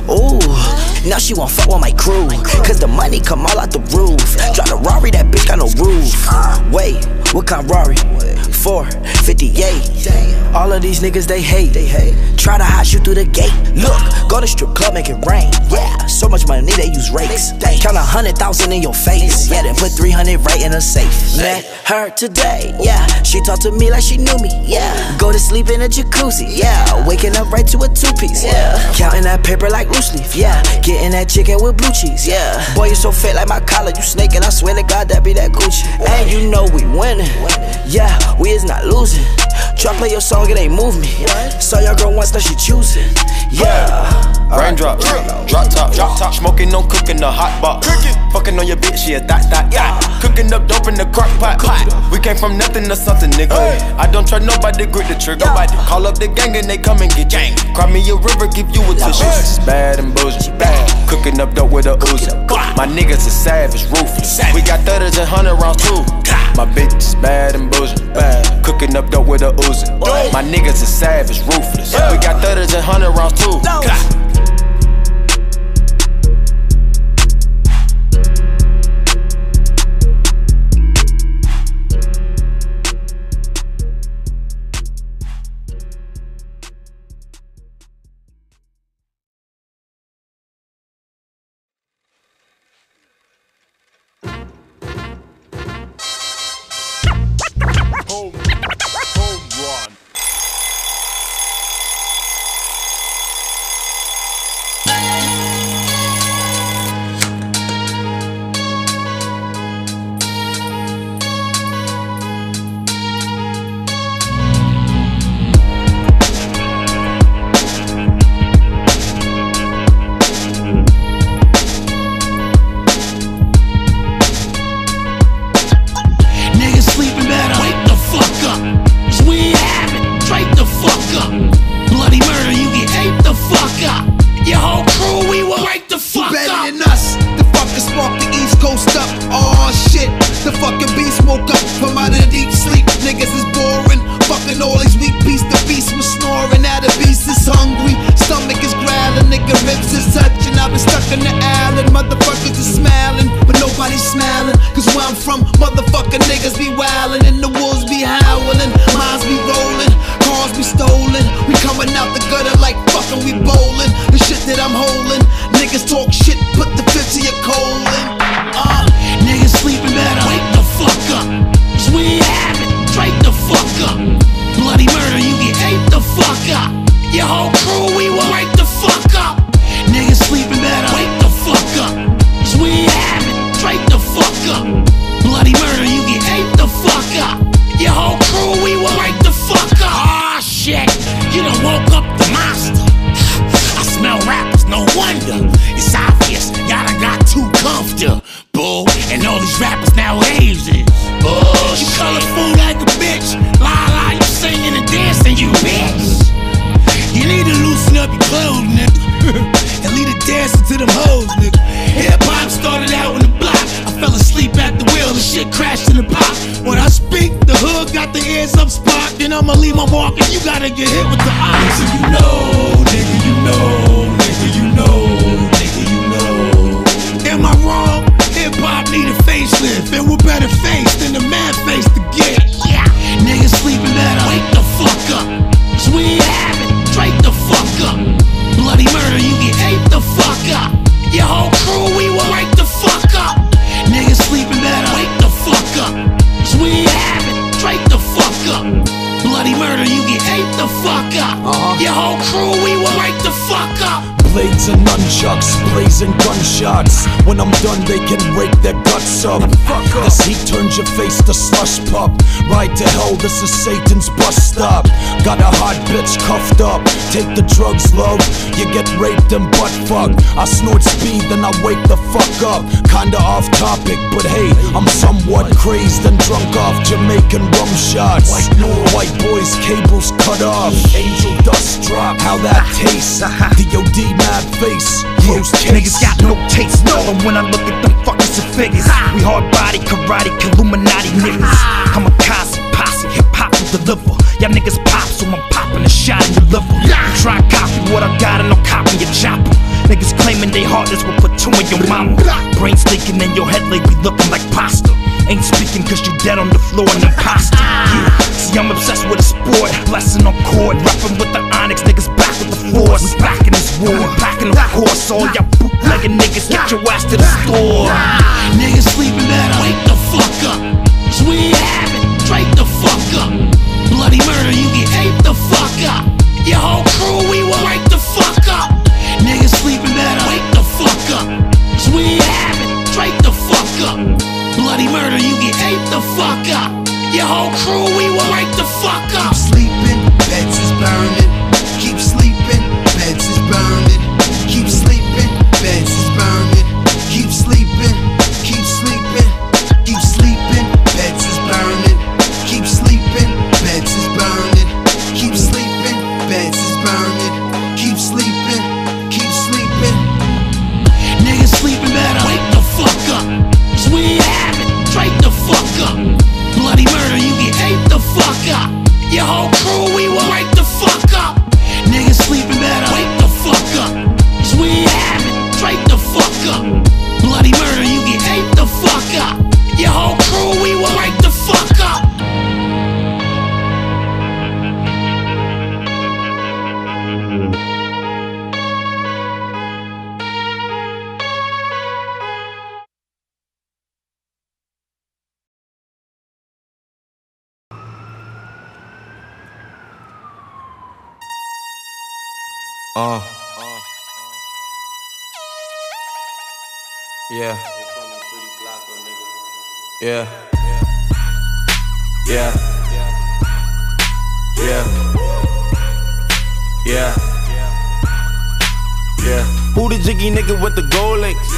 Speaker 21: ooh. Now she won't fuck with my crew. Cause the money come all out the roof. Drive the Rari, that bitch got no roof. Wait, what kind Rari? 458. All of these niggas they hate. They hate. Try to hide you through the gate. Look, go to strip club, make it rain. Yeah, so much money they use rakes. Count a hundred thousand in your face. Yeah, then put 300 right in a safe. Met her today. Yeah, she talked to me like she knew me. Yeah, go to sleep in a jacuzzi. Yeah, waking up right to a two piece. Yeah, counting that paper like loose leaf. Yeah, getting that chicken with blue cheese. Yeah, boy, you so fat like my collar. You snaking. I swear to God, that be that Gucci. And you know we winning. Yeah, we is not losing. Try play your song, it ain't move me. Saw your girl once, now she choosing. Yeah.
Speaker 24: Raindrop, drop top, drop top. Smoking, no cooking, the hot box. Fucking on your bitch, yeah, that, that, that. Cooking up dope in the crock pot. We came from nothing to something, nigga. I don't try nobody, grip the trigger. Nobody call up the gang and they come and get gang. Cry me a river, give you a tissue. It's bad and bullshit, bad. Cooking up dope with a Uzi. My niggas is savage, ruthless. We got thudders and hundred rounds too. My bitch is bad and bullshit, bad. Cooking up dope with a Uzi. My niggas is savage, ruthless. We got thudders and hundred rounds too.
Speaker 25: Need a facelift, and we're better face than the man face to get. Yeah, niggas sleeping better. Wake the fuck up. Cause we ain't having, straight the fuck up. Bloody murder, you get ate the fuck up. Your whole crew, we will wake the fuck up. Niggas sleeping better. Wake the fuck up. Cause we ain't having, straight the fuck up. Bloody murder, you get ate the fuck up. Uh-huh. Your whole crew, we will wake the fuck up.
Speaker 26: Blades and nunchucks, blazing gunshots. When I'm done, they can rake their guts up. This heat turns your face to slush pup. Ride to hell, this is Satan's bus stop. Got a hot bitch cuffed up. Take the drugs, love. You get raped and butt fucked. I snort speed, then I wake the fuck up. Kinda off topic, but hey, I'm somewhat crazed and drunk off Jamaican rum shots. Like White boys, cables cut off. Angel dust drop. How that tastes. DOD face. Closed case.
Speaker 27: Niggas got no taste, no. And when I look at them fuckers and figures, we hard body, karate, Illuminati niggas. Kamikaze, posse, hip hop will deliver. Y'all niggas pop, so I'm popping a shot in your liver. You try copy what I got and I'll copy your chopper. Niggas claiming they heartless will put two in your mama. Brains leaking in your head lately looking like pasta. Ain't speaking cause you dead on the floor and imposter. Yeah, see I'm obsessed with a sport, blessing on court, rapping with the onyx, niggas back with the force. We back in this war, back in the course. All y'all bootlegging niggas, get your ass to the store.
Speaker 25: Niggas sleeping better. Wake the fuck up. Cause we ain't having, straight the fuck up. Bloody murder, you get ate the fuck up. Fuck up. Your whole crew, we will wake the fuck up.
Speaker 18: Sleeping, beds is burning.
Speaker 24: Yeah. Yeah. Yeah. Yeah. Yeah. Who the jiggy nigga with the gold links?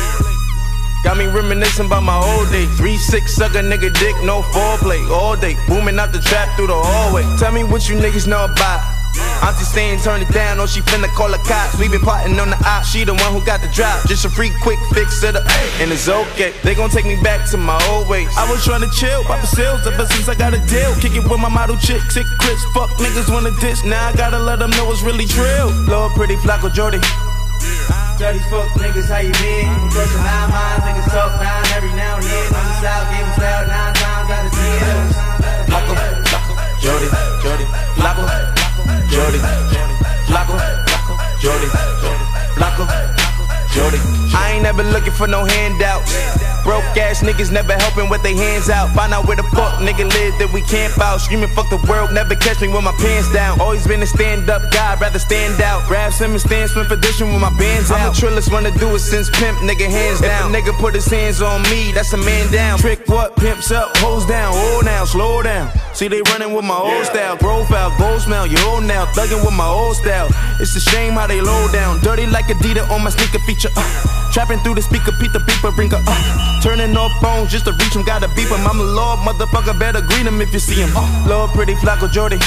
Speaker 24: Got me reminiscing about my old days. Three six sucker nigga dick, no foreplay all day. Booming out the trap through the hallway. Tell me what you niggas know about. Auntie saying turn it down, or she finna call the cops. We been plotting on the op, she the one who got the drop. Just a free quick fix it up, and it's okay. They gon' take me back to my old ways. I was trying to chill, pop the sales ever since I got a deal. Kick it with my model chick, sick Chris. Fuck niggas wanna diss, now I gotta let them know it's really drill. Lord, pretty Flacko Jodye.
Speaker 28: Dirty fuck niggas, how you been? Nine niggas talk nine every now and then. The nine times of ten.
Speaker 24: Flacko, Jodye, Jodye, Flacko, Jodye, Flacko, Jodye, Flacko, Jodye. I ain't never looking for no handouts. Broke ass niggas never helping with their hands out. Find out where the fuck nigga live that we camp out. Screaming fuck the world, never catch me with my pants down. Always been a stand up guy, rather stand out. Grab some and stand swim for dishing with my bands out. I'm the trillest one to do it since pimp, nigga hands down. If a nigga put his hands on me, that's a man down. Trick what? Pimps up, hoes down. Oh now, slow down. See they running with my old style. Profile, gold smell, you old now. Thugging with my old style. It's a shame how they low down. Dirty like Adidas on my sneaker feature. Uh. Trapping through the speaker, Pete the beeper, brinker. Uh. Turning off phones just to reach him, gotta beep him. I'm a lord, motherfucker, better greet him if you see him. Uh. Lord, pretty Flacko Jodye.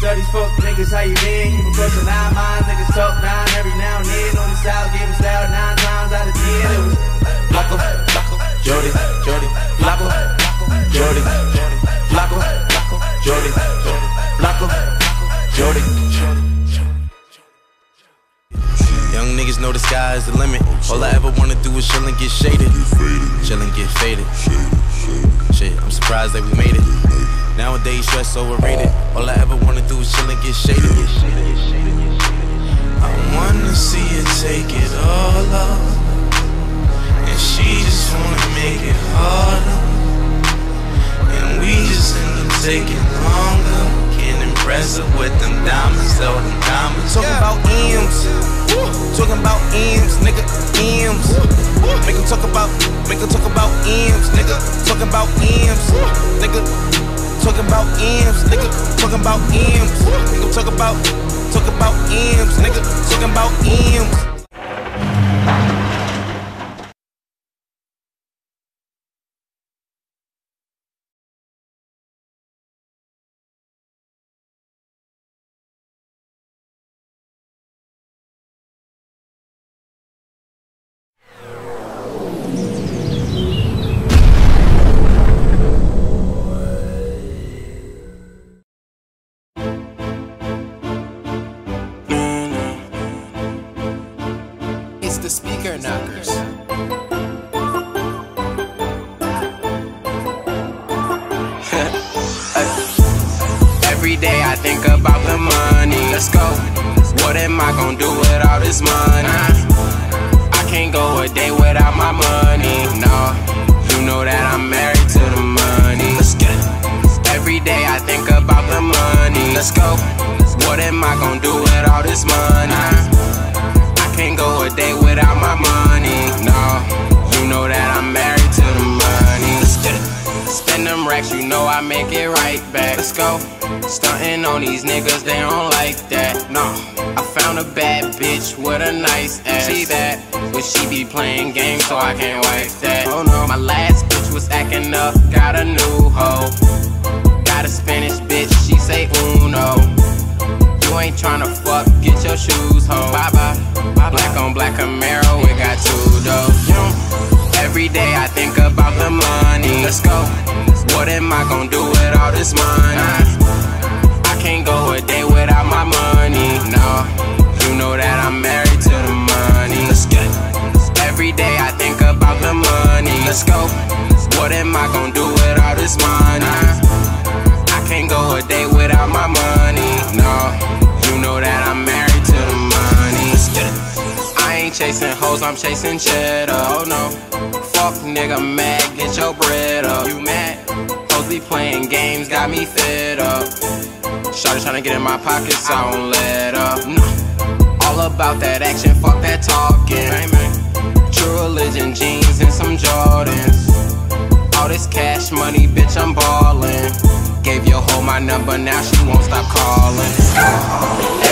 Speaker 28: Dirty fuck niggas, how you been? Keep crushing nine minds, niggas talk nine every now and then. On the south, them style nine times out of ten. It was
Speaker 24: Flacko, Flacko, Jodye, Jodye, Flacko, Jodye, Flacko, Jodye, Flacko, Jodye. Young niggas know the sky is the limit. All I ever wanna do is chill and get shaded. Chill and get faded. Shit, I'm surprised that we made it. Nowadays, stress overrated. All I ever wanna do is chill and get shaded. I wanna see you take it all off. And she just wanna make it harder. And we just end up taking longer. Can't impress her with them diamonds, though them diamonds. Talking about M's. Talking about M's, nigga, M's. Make them talk about, make them talk about M's, nigga. Talking about M's, nigga. Talking about M's, nigga. Talking about M's. Them talk about, talk about M's, nigga. Talking about M's.
Speaker 29: Stunting on these niggas, they don't like that. No, I found a bad bitch with a nice ass. See that? But she be playing games, so I can't wipe that. Oh no, my last bitch was acting up, got a new hoe. Got a Spanish bitch, she say uno. You ain't tryna fuck, get your shoes home. Bye bye. Black on black Camaro, we got two though. Every day I think about the money. Let's go. What am I gonna do with all this money? Uh. I can't go a day without my money. No, you know that I'm married to the money. Let's get. Every day I think about the money. Let's go. What am I gonna do with all this money? I can't go a day without my money. No, you know that I'm married to the money. Let's get it. I ain't chasing hoes, I'm chasing cheddar. Oh no. Fuck nigga mad, get your bread up. You mad? Hoes be playing games, got me fed up. Shawty tryna get in my pockets, I don't let up. No. All about that action, fuck that talking. True religion, jeans and some Jordans. All this cash money, bitch, I'm ballin'. Gave your hoe my number, now she won't stop calling.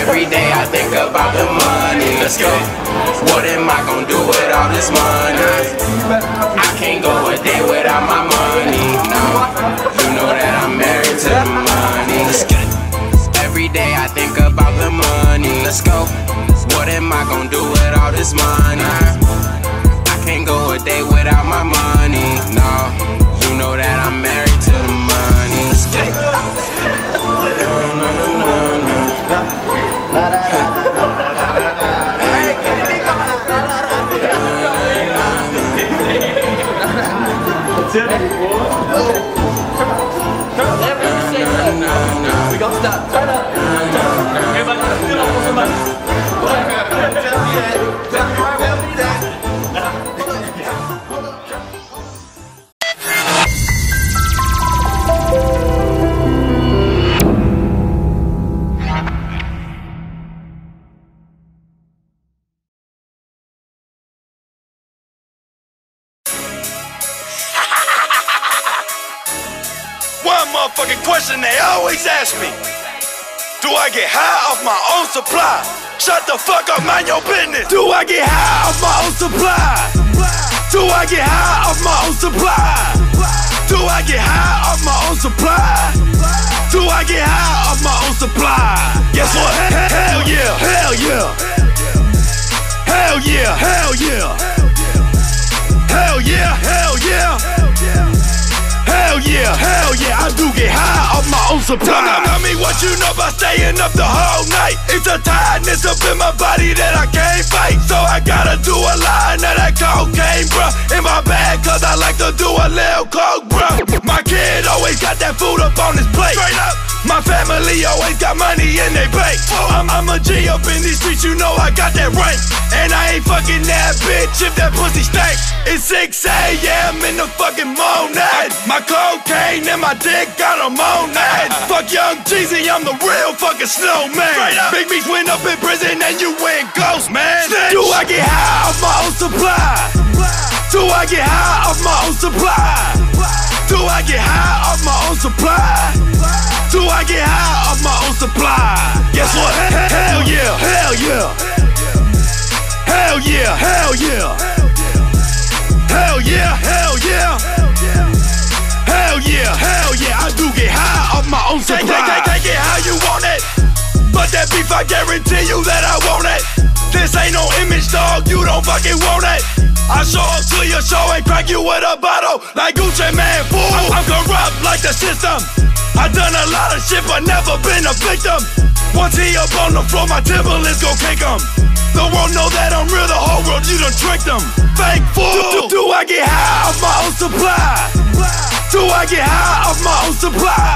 Speaker 29: Every day I think about the money. Let's go. What am I gonna do with all this money? I can't go a day without my money. No, you know that I'm married to the money. I think about the money. Let's go. What am I gonna do with all this money? I can't go a day without my money. No, you know that I'm married to the money. Let's get it.
Speaker 28: We gon' stop. Turn up.
Speaker 3: Ask me. Do I get high off my own supply? Shut the fuck up, mind your business. Do I get high off my own supply? Do I get high off my own supply? Do I get high off my own supply? Do I get high off my own supply? Guess what? Hell yeah, hell yeah. Hell yeah, hell yeah. Hell yeah, hell yeah, I do get high off my own supply. Tell, tell me what you know about staying up the whole night. It's a tiredness up in my body that I can't fight. So I gotta do a line of that cocaine, bruh. In my bag, cause I like to do a little coke, bruh. My kid always got that food up on his plate. Straight up. My family always got money in they bank. Oh, I'm, I'm a G up in these streets, you know I got that rank. And I ain't fucking that bitch if that pussy stank. It's 6 a.m. in the fucking morning. My cocaine and my dick got them on that. Fuck young Jeezy, I'm the real fucking snowman. Big Meech went up in prison and you went ghost, man. Do I get high off my own supply? Do I get high off my own supply? Do I get high off my own supply? Do I get high off my own supply? Guess what? Hell yeah, hell yeah. Hell yeah, hell yeah. Hell yeah, hell yeah. Hell yeah, hell yeah. I do get high off my own supply. Take, take, take, take it how you want it. But that beef, I guarantee you that I want it. This ain't no image, dog. You don't fucking want it. I show up to your show and crack you with a bottle like Gucci Mane, fool. I'm, I'm corrupt like the system. I done a lot of shit, but never been a victim. Once he up on the floor, my Timberlands gon' kick him. The world know that I'm real, the whole world, you done tricked them. Fake fool. Do, do, do I get high off my own supply? Do I get high off my own supply?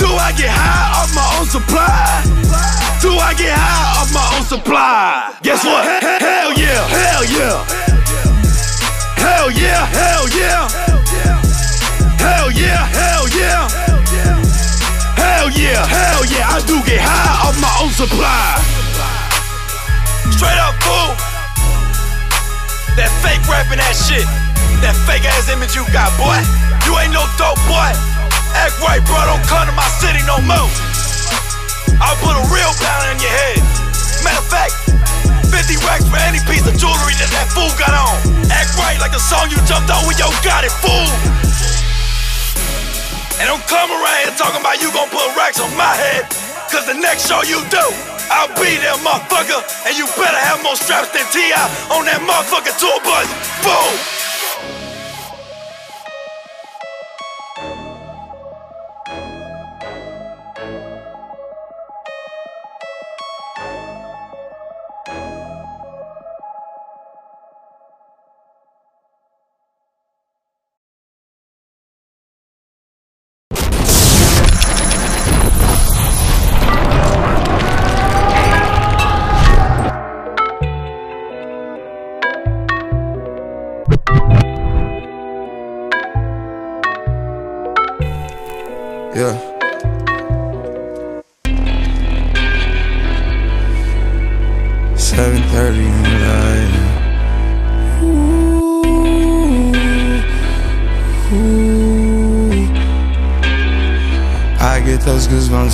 Speaker 3: Do I get high off my own supply? Do I get high off my own supply? Guess what? Hell yeah, hell yeah. Hell yeah, hell yeah. Hell yeah, hell yeah. Hell yeah, hell yeah. Hell yeah, I do get high off my own supply. Straight up, fool. That fake rapping that shit. That fake ass image you got, boy. You ain't no dope boy. Act right, bro. Don't come to my city no more. I'll put a real pound in your head. Matter of fact, 50 racks for any piece of jewelry that that fool got on. Act right like the song you jumped on with your got it, fool. And don't come around here talking about you gon' put racks on my head. Cause the next show you do, I'll be there, motherfucker. And you better have more straps than T.I. on that motherfucking tour bus. Boom!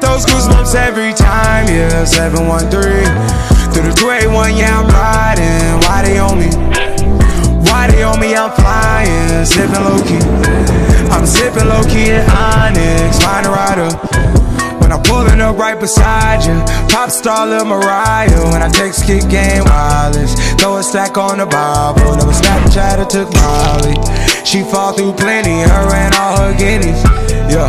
Speaker 30: Get those goosebumps every time, yeah. 713 through the 281, yeah, I'm riding. Why they on me? Why they on me? I'm flying, sipping low key. I'm sipping with Onyx, find a rider. When I'm pulling up right beside you, pop star Lil Mariah. When I text kick game wireless, throw a stack on the Bible. Never Snapchat or took Molly. She fall through plenty, her and all her guineas. Yeah,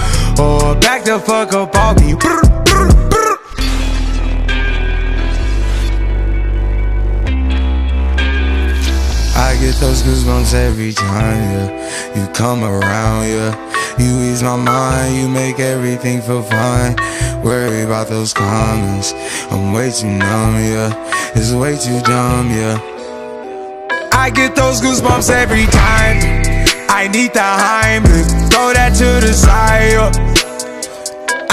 Speaker 30: Or back the fuck up off me. I get those goosebumps every time, yeah. You come around, yeah. You ease my mind, you make everything feel fine. Worry about those comments. I'm way too numb, yeah. It's way too dumb, yeah. I get those goosebumps every time. I need the Heimlich, throw that to the side. yeah.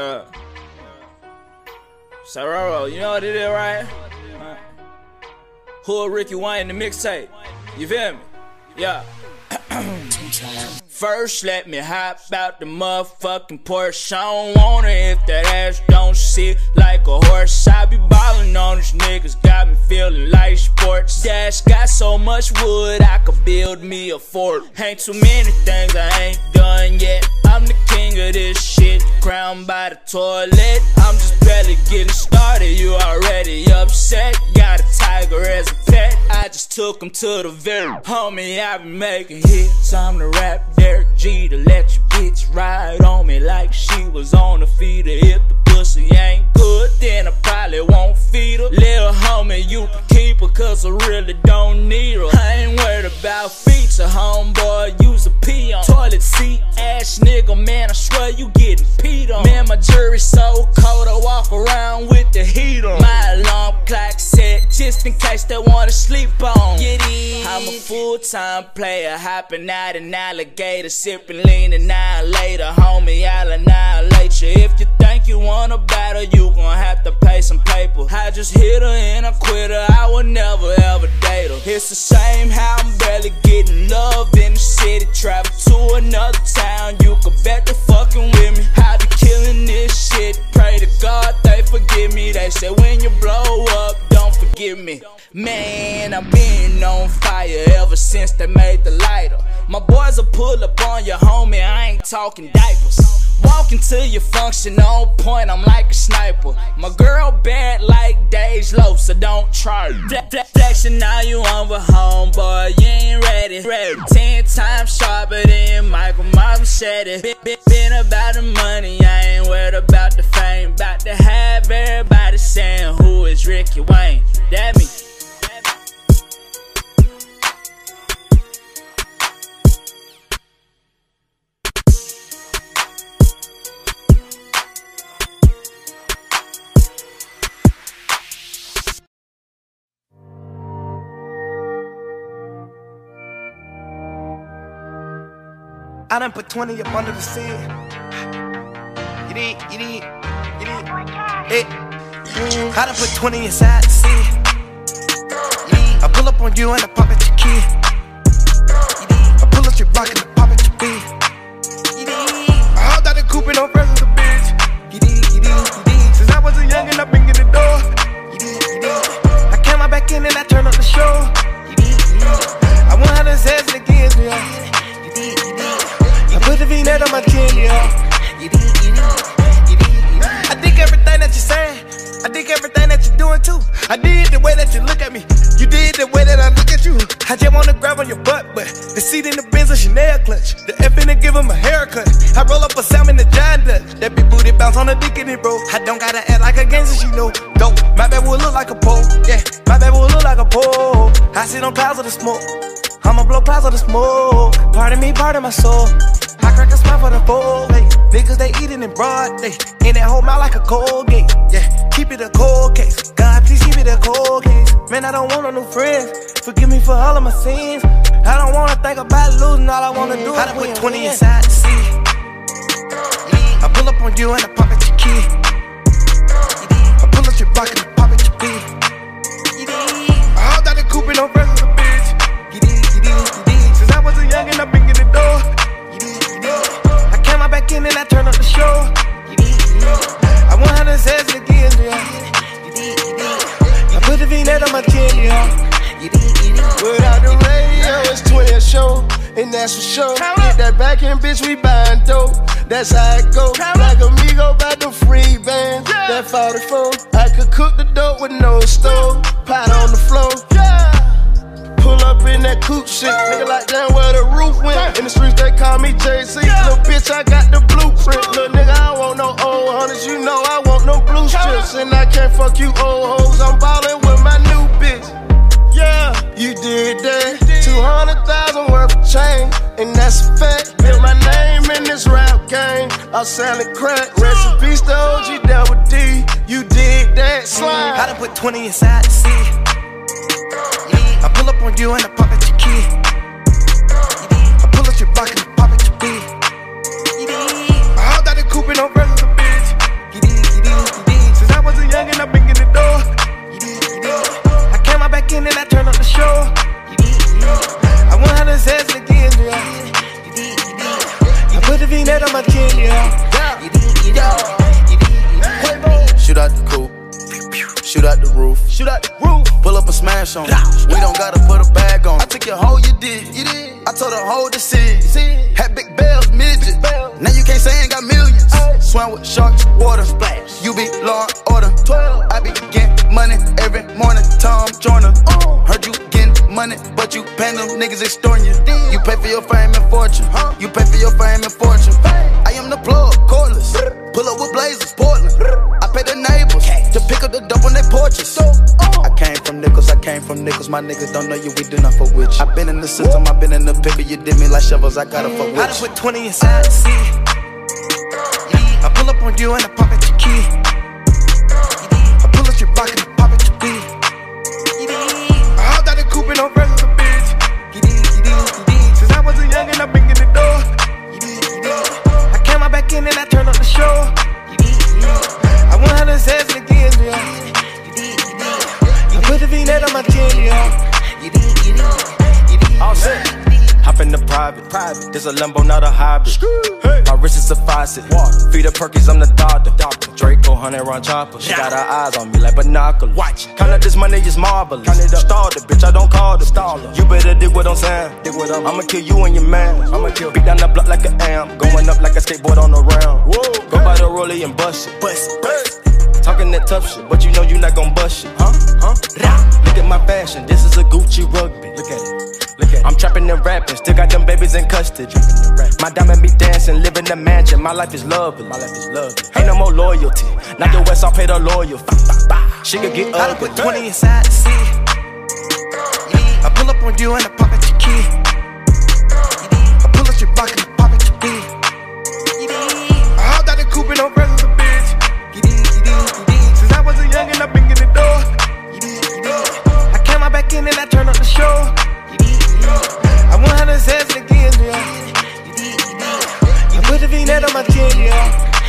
Speaker 31: Yeah. You know what it is, right? Huh? Hood Ricky Wayne, the mixtape. You feel me? Yeah. First, let me hop out the motherfucking Porsche. I don't want it if that ass don't sit like a horse. I be ballin' on these niggas, got me feeling like sports. Dash got so much wood, I could build me a fort. Ain't too many things I ain't done yet. I'm the king of this shit, crowned by the toilet. I'm just barely getting started, you already upset. Got a tiger as a pet, I just took him to the vet. Homie, I be making hits, I'm the rap G to let your bitch ride on me like she was on the feeder. If the pussy ain't good, then I probably won't feed her. Little homie, you can keep her, cause I really don't need her. I ain't worried about feature, homeboy, use a pee on. Toilet seat, ass nigga, man, I swear you getting peed on. Man, my jury's so cold, I walk around with the heat on. My alarm clock set, just in case they wanna sleep on. Get. I'm a full-time player, hopping out an alligator, sipping lean an hour later, homie, I'll annihilate you. If you think you wanna battle, you gon' have to pay some paper. I just hit her and I quit her, I would never ever date her. It's the same how I'm barely getting love in the city. Travel to another town, you can bet they fucking with me. I be killing this shit, pray to God they forgive me. They say when you blow up, forgive me. Man, I've been on fire ever since they made the lighter. My boys will pull up on your homie, I ain't talking diapers. Walk into your function on point, I'm like a sniper. My girl bad like Dage Low, so don't try. Flexing now you on with homeboy, you ain't ready. Ten times sharper than Michael it. Been, been, been about the money, I ain't worried about the fame. About to have everybody saying who is Ricky Wayne. That me.
Speaker 3: I done put 20 up under the seat. You did, you did, you did. Oh hey. I done put 20 inside the seat. I pull up on you and I pop at your key. I pull up your rock and I pop at your beat. I hopped out the coupe and no friends with the bitch. Since I was a youngin', I've been getting the door. I came out back in and I turned up the show. I want how this ass again, yeah. I the V-net on my chin. I think everything that you're saying. I think everything that you're doing too. I did the way that you look at me. You did the way that I look at you. I just wanna grab on your butt, but the seat in the Benz a Chanel clutch. The F in to give him a haircut. I roll up a salmon the John Dutch. That big booty bounce on the dick in it, bro. I don't gotta act like a gangster, she know. Dope. My bad will look like a pole. Yeah, my bad will look like a pole. I sit on clouds of the smoke. I'ma blow clouds of the smoke. Pardon me, pardon my soul. I crack a smile for the four way. Niggas they eating in broad day. In that whole mouth like a cold gate. Yeah, keep it a cold case. God, please keep it a cold case. Man, I don't want no new friends. Forgive me for all of my sins. I don't wanna think about losing. All I wanna do I is put 20 inside the seat. I pull up on you and I pop at your key. I pull up your rock and I pop at your beat. I hopped out the coupe and no friends with the bitch. I came out back in and I turned up the show. I want how this ass again, yeah. I put the V-net on my chin, yeah.
Speaker 32: Without the radio, it's twin show, and that's for sure. Get that back end, bitch, we buying dope. That's how it go. Like amigo about the free band. That 44, I could cook the dope with no stove. Pot on the floor. Pull up in that coupe shit, nigga like damn where the roof went. In the streets they call me JC, little bitch I got the blueprint. Little nigga I don't want no old hundreds, you know I want no blue strips, and I can't fuck you old hoes. I'm ballin' with my new bitch. Yeah, you did that. 200,000 worth of change, and that's a fact. Built my name in this rap game. I'm selling crack. Recipes to OG Double D. You did that slide.
Speaker 3: I done put 20 inside the seat. I pull up on you and I pop at your key. I pull up your rock and I pop at your beat. I hopped out the coupe and friends with the bitch. Since I was a youngin', I've been getting the door. I came out back in and I turned up the show. I want how this ass again, yeah. I put the V-net on my chin, yeah.
Speaker 20: Shoot out the coupe. Shoot out the roof.
Speaker 3: Shoot out the roof.
Speaker 20: Pull up a smash on it. We don't gotta put a bag on. I took your hoe, you did. You did. I told her hold the seat. Had big bells, midget. Now you can't say I ain't got millions. Swam with sharks, water. Splash. You be law and order. 12. I be getting money every morning. Tom Joyner. Oh. Heard you getting money, but you paying them niggas extorting you. You pay for your fame and fortune. You pay for your fame and fortune. I am the plug, cordless. Pull up with blazers, Portland. I pay the pick up the dope on their porches. Uh. I came from Nickels, I came from Nickels. My niggas don't know you, we do not fuck with you. I been in the system, I been in the pickle. You did me like shovels, I gotta fuck
Speaker 3: I
Speaker 20: with
Speaker 3: done
Speaker 20: you.
Speaker 3: put 20 inside the seat. I pull up on you and I pop at your key. I pull up your rock and I pop at your beat. I hopped out the coupe and friends with the bitch. Since I was a youngin', I've been getting the door. I came out back in and I turned up the show. I want how this ass again. I put the V-net on my chin, yeah.
Speaker 24: All set. Hop in the private. private. This a Lambo, not a hybrid. My wrist is a faucet. Water. Feed the perkies, I'm the doctor. doctor. Draco, honey, run chopper. She got her eyes on me like binoculars. Watch. Count up this money, is marvelous. Count it up. Stall the bitch, I don't call the staller. You better dig what I'm saying. Dig what I'm. I'ma kill you and your man. I'ma kill. Beat down the block like an am. Going up like a skateboard on the round. Whoa. Go by the rollie and bust it. Bust it. Bust it. Talking that tough shit, but you know you not gon' bust it. Huh? Huh? Look at my fashion. This is a Gucci rugby. Look at it. Look at it. I'm trapping and rapping. Still got them babies in custody. My diamond be dancing, living the mansion. My life is lovely. My life is lovely. Ain't no more loyalty. Not the West, I'll pay the loyal. She could get
Speaker 3: up.
Speaker 24: I
Speaker 3: put 20 inside the seat. I pull up on you and I pop at your key. I pull up your I pop at your beat. I hopped out the coupe and no came back in and I turn up the show. I 100 sets again, yeah. I put the V-net on my chin, yeah.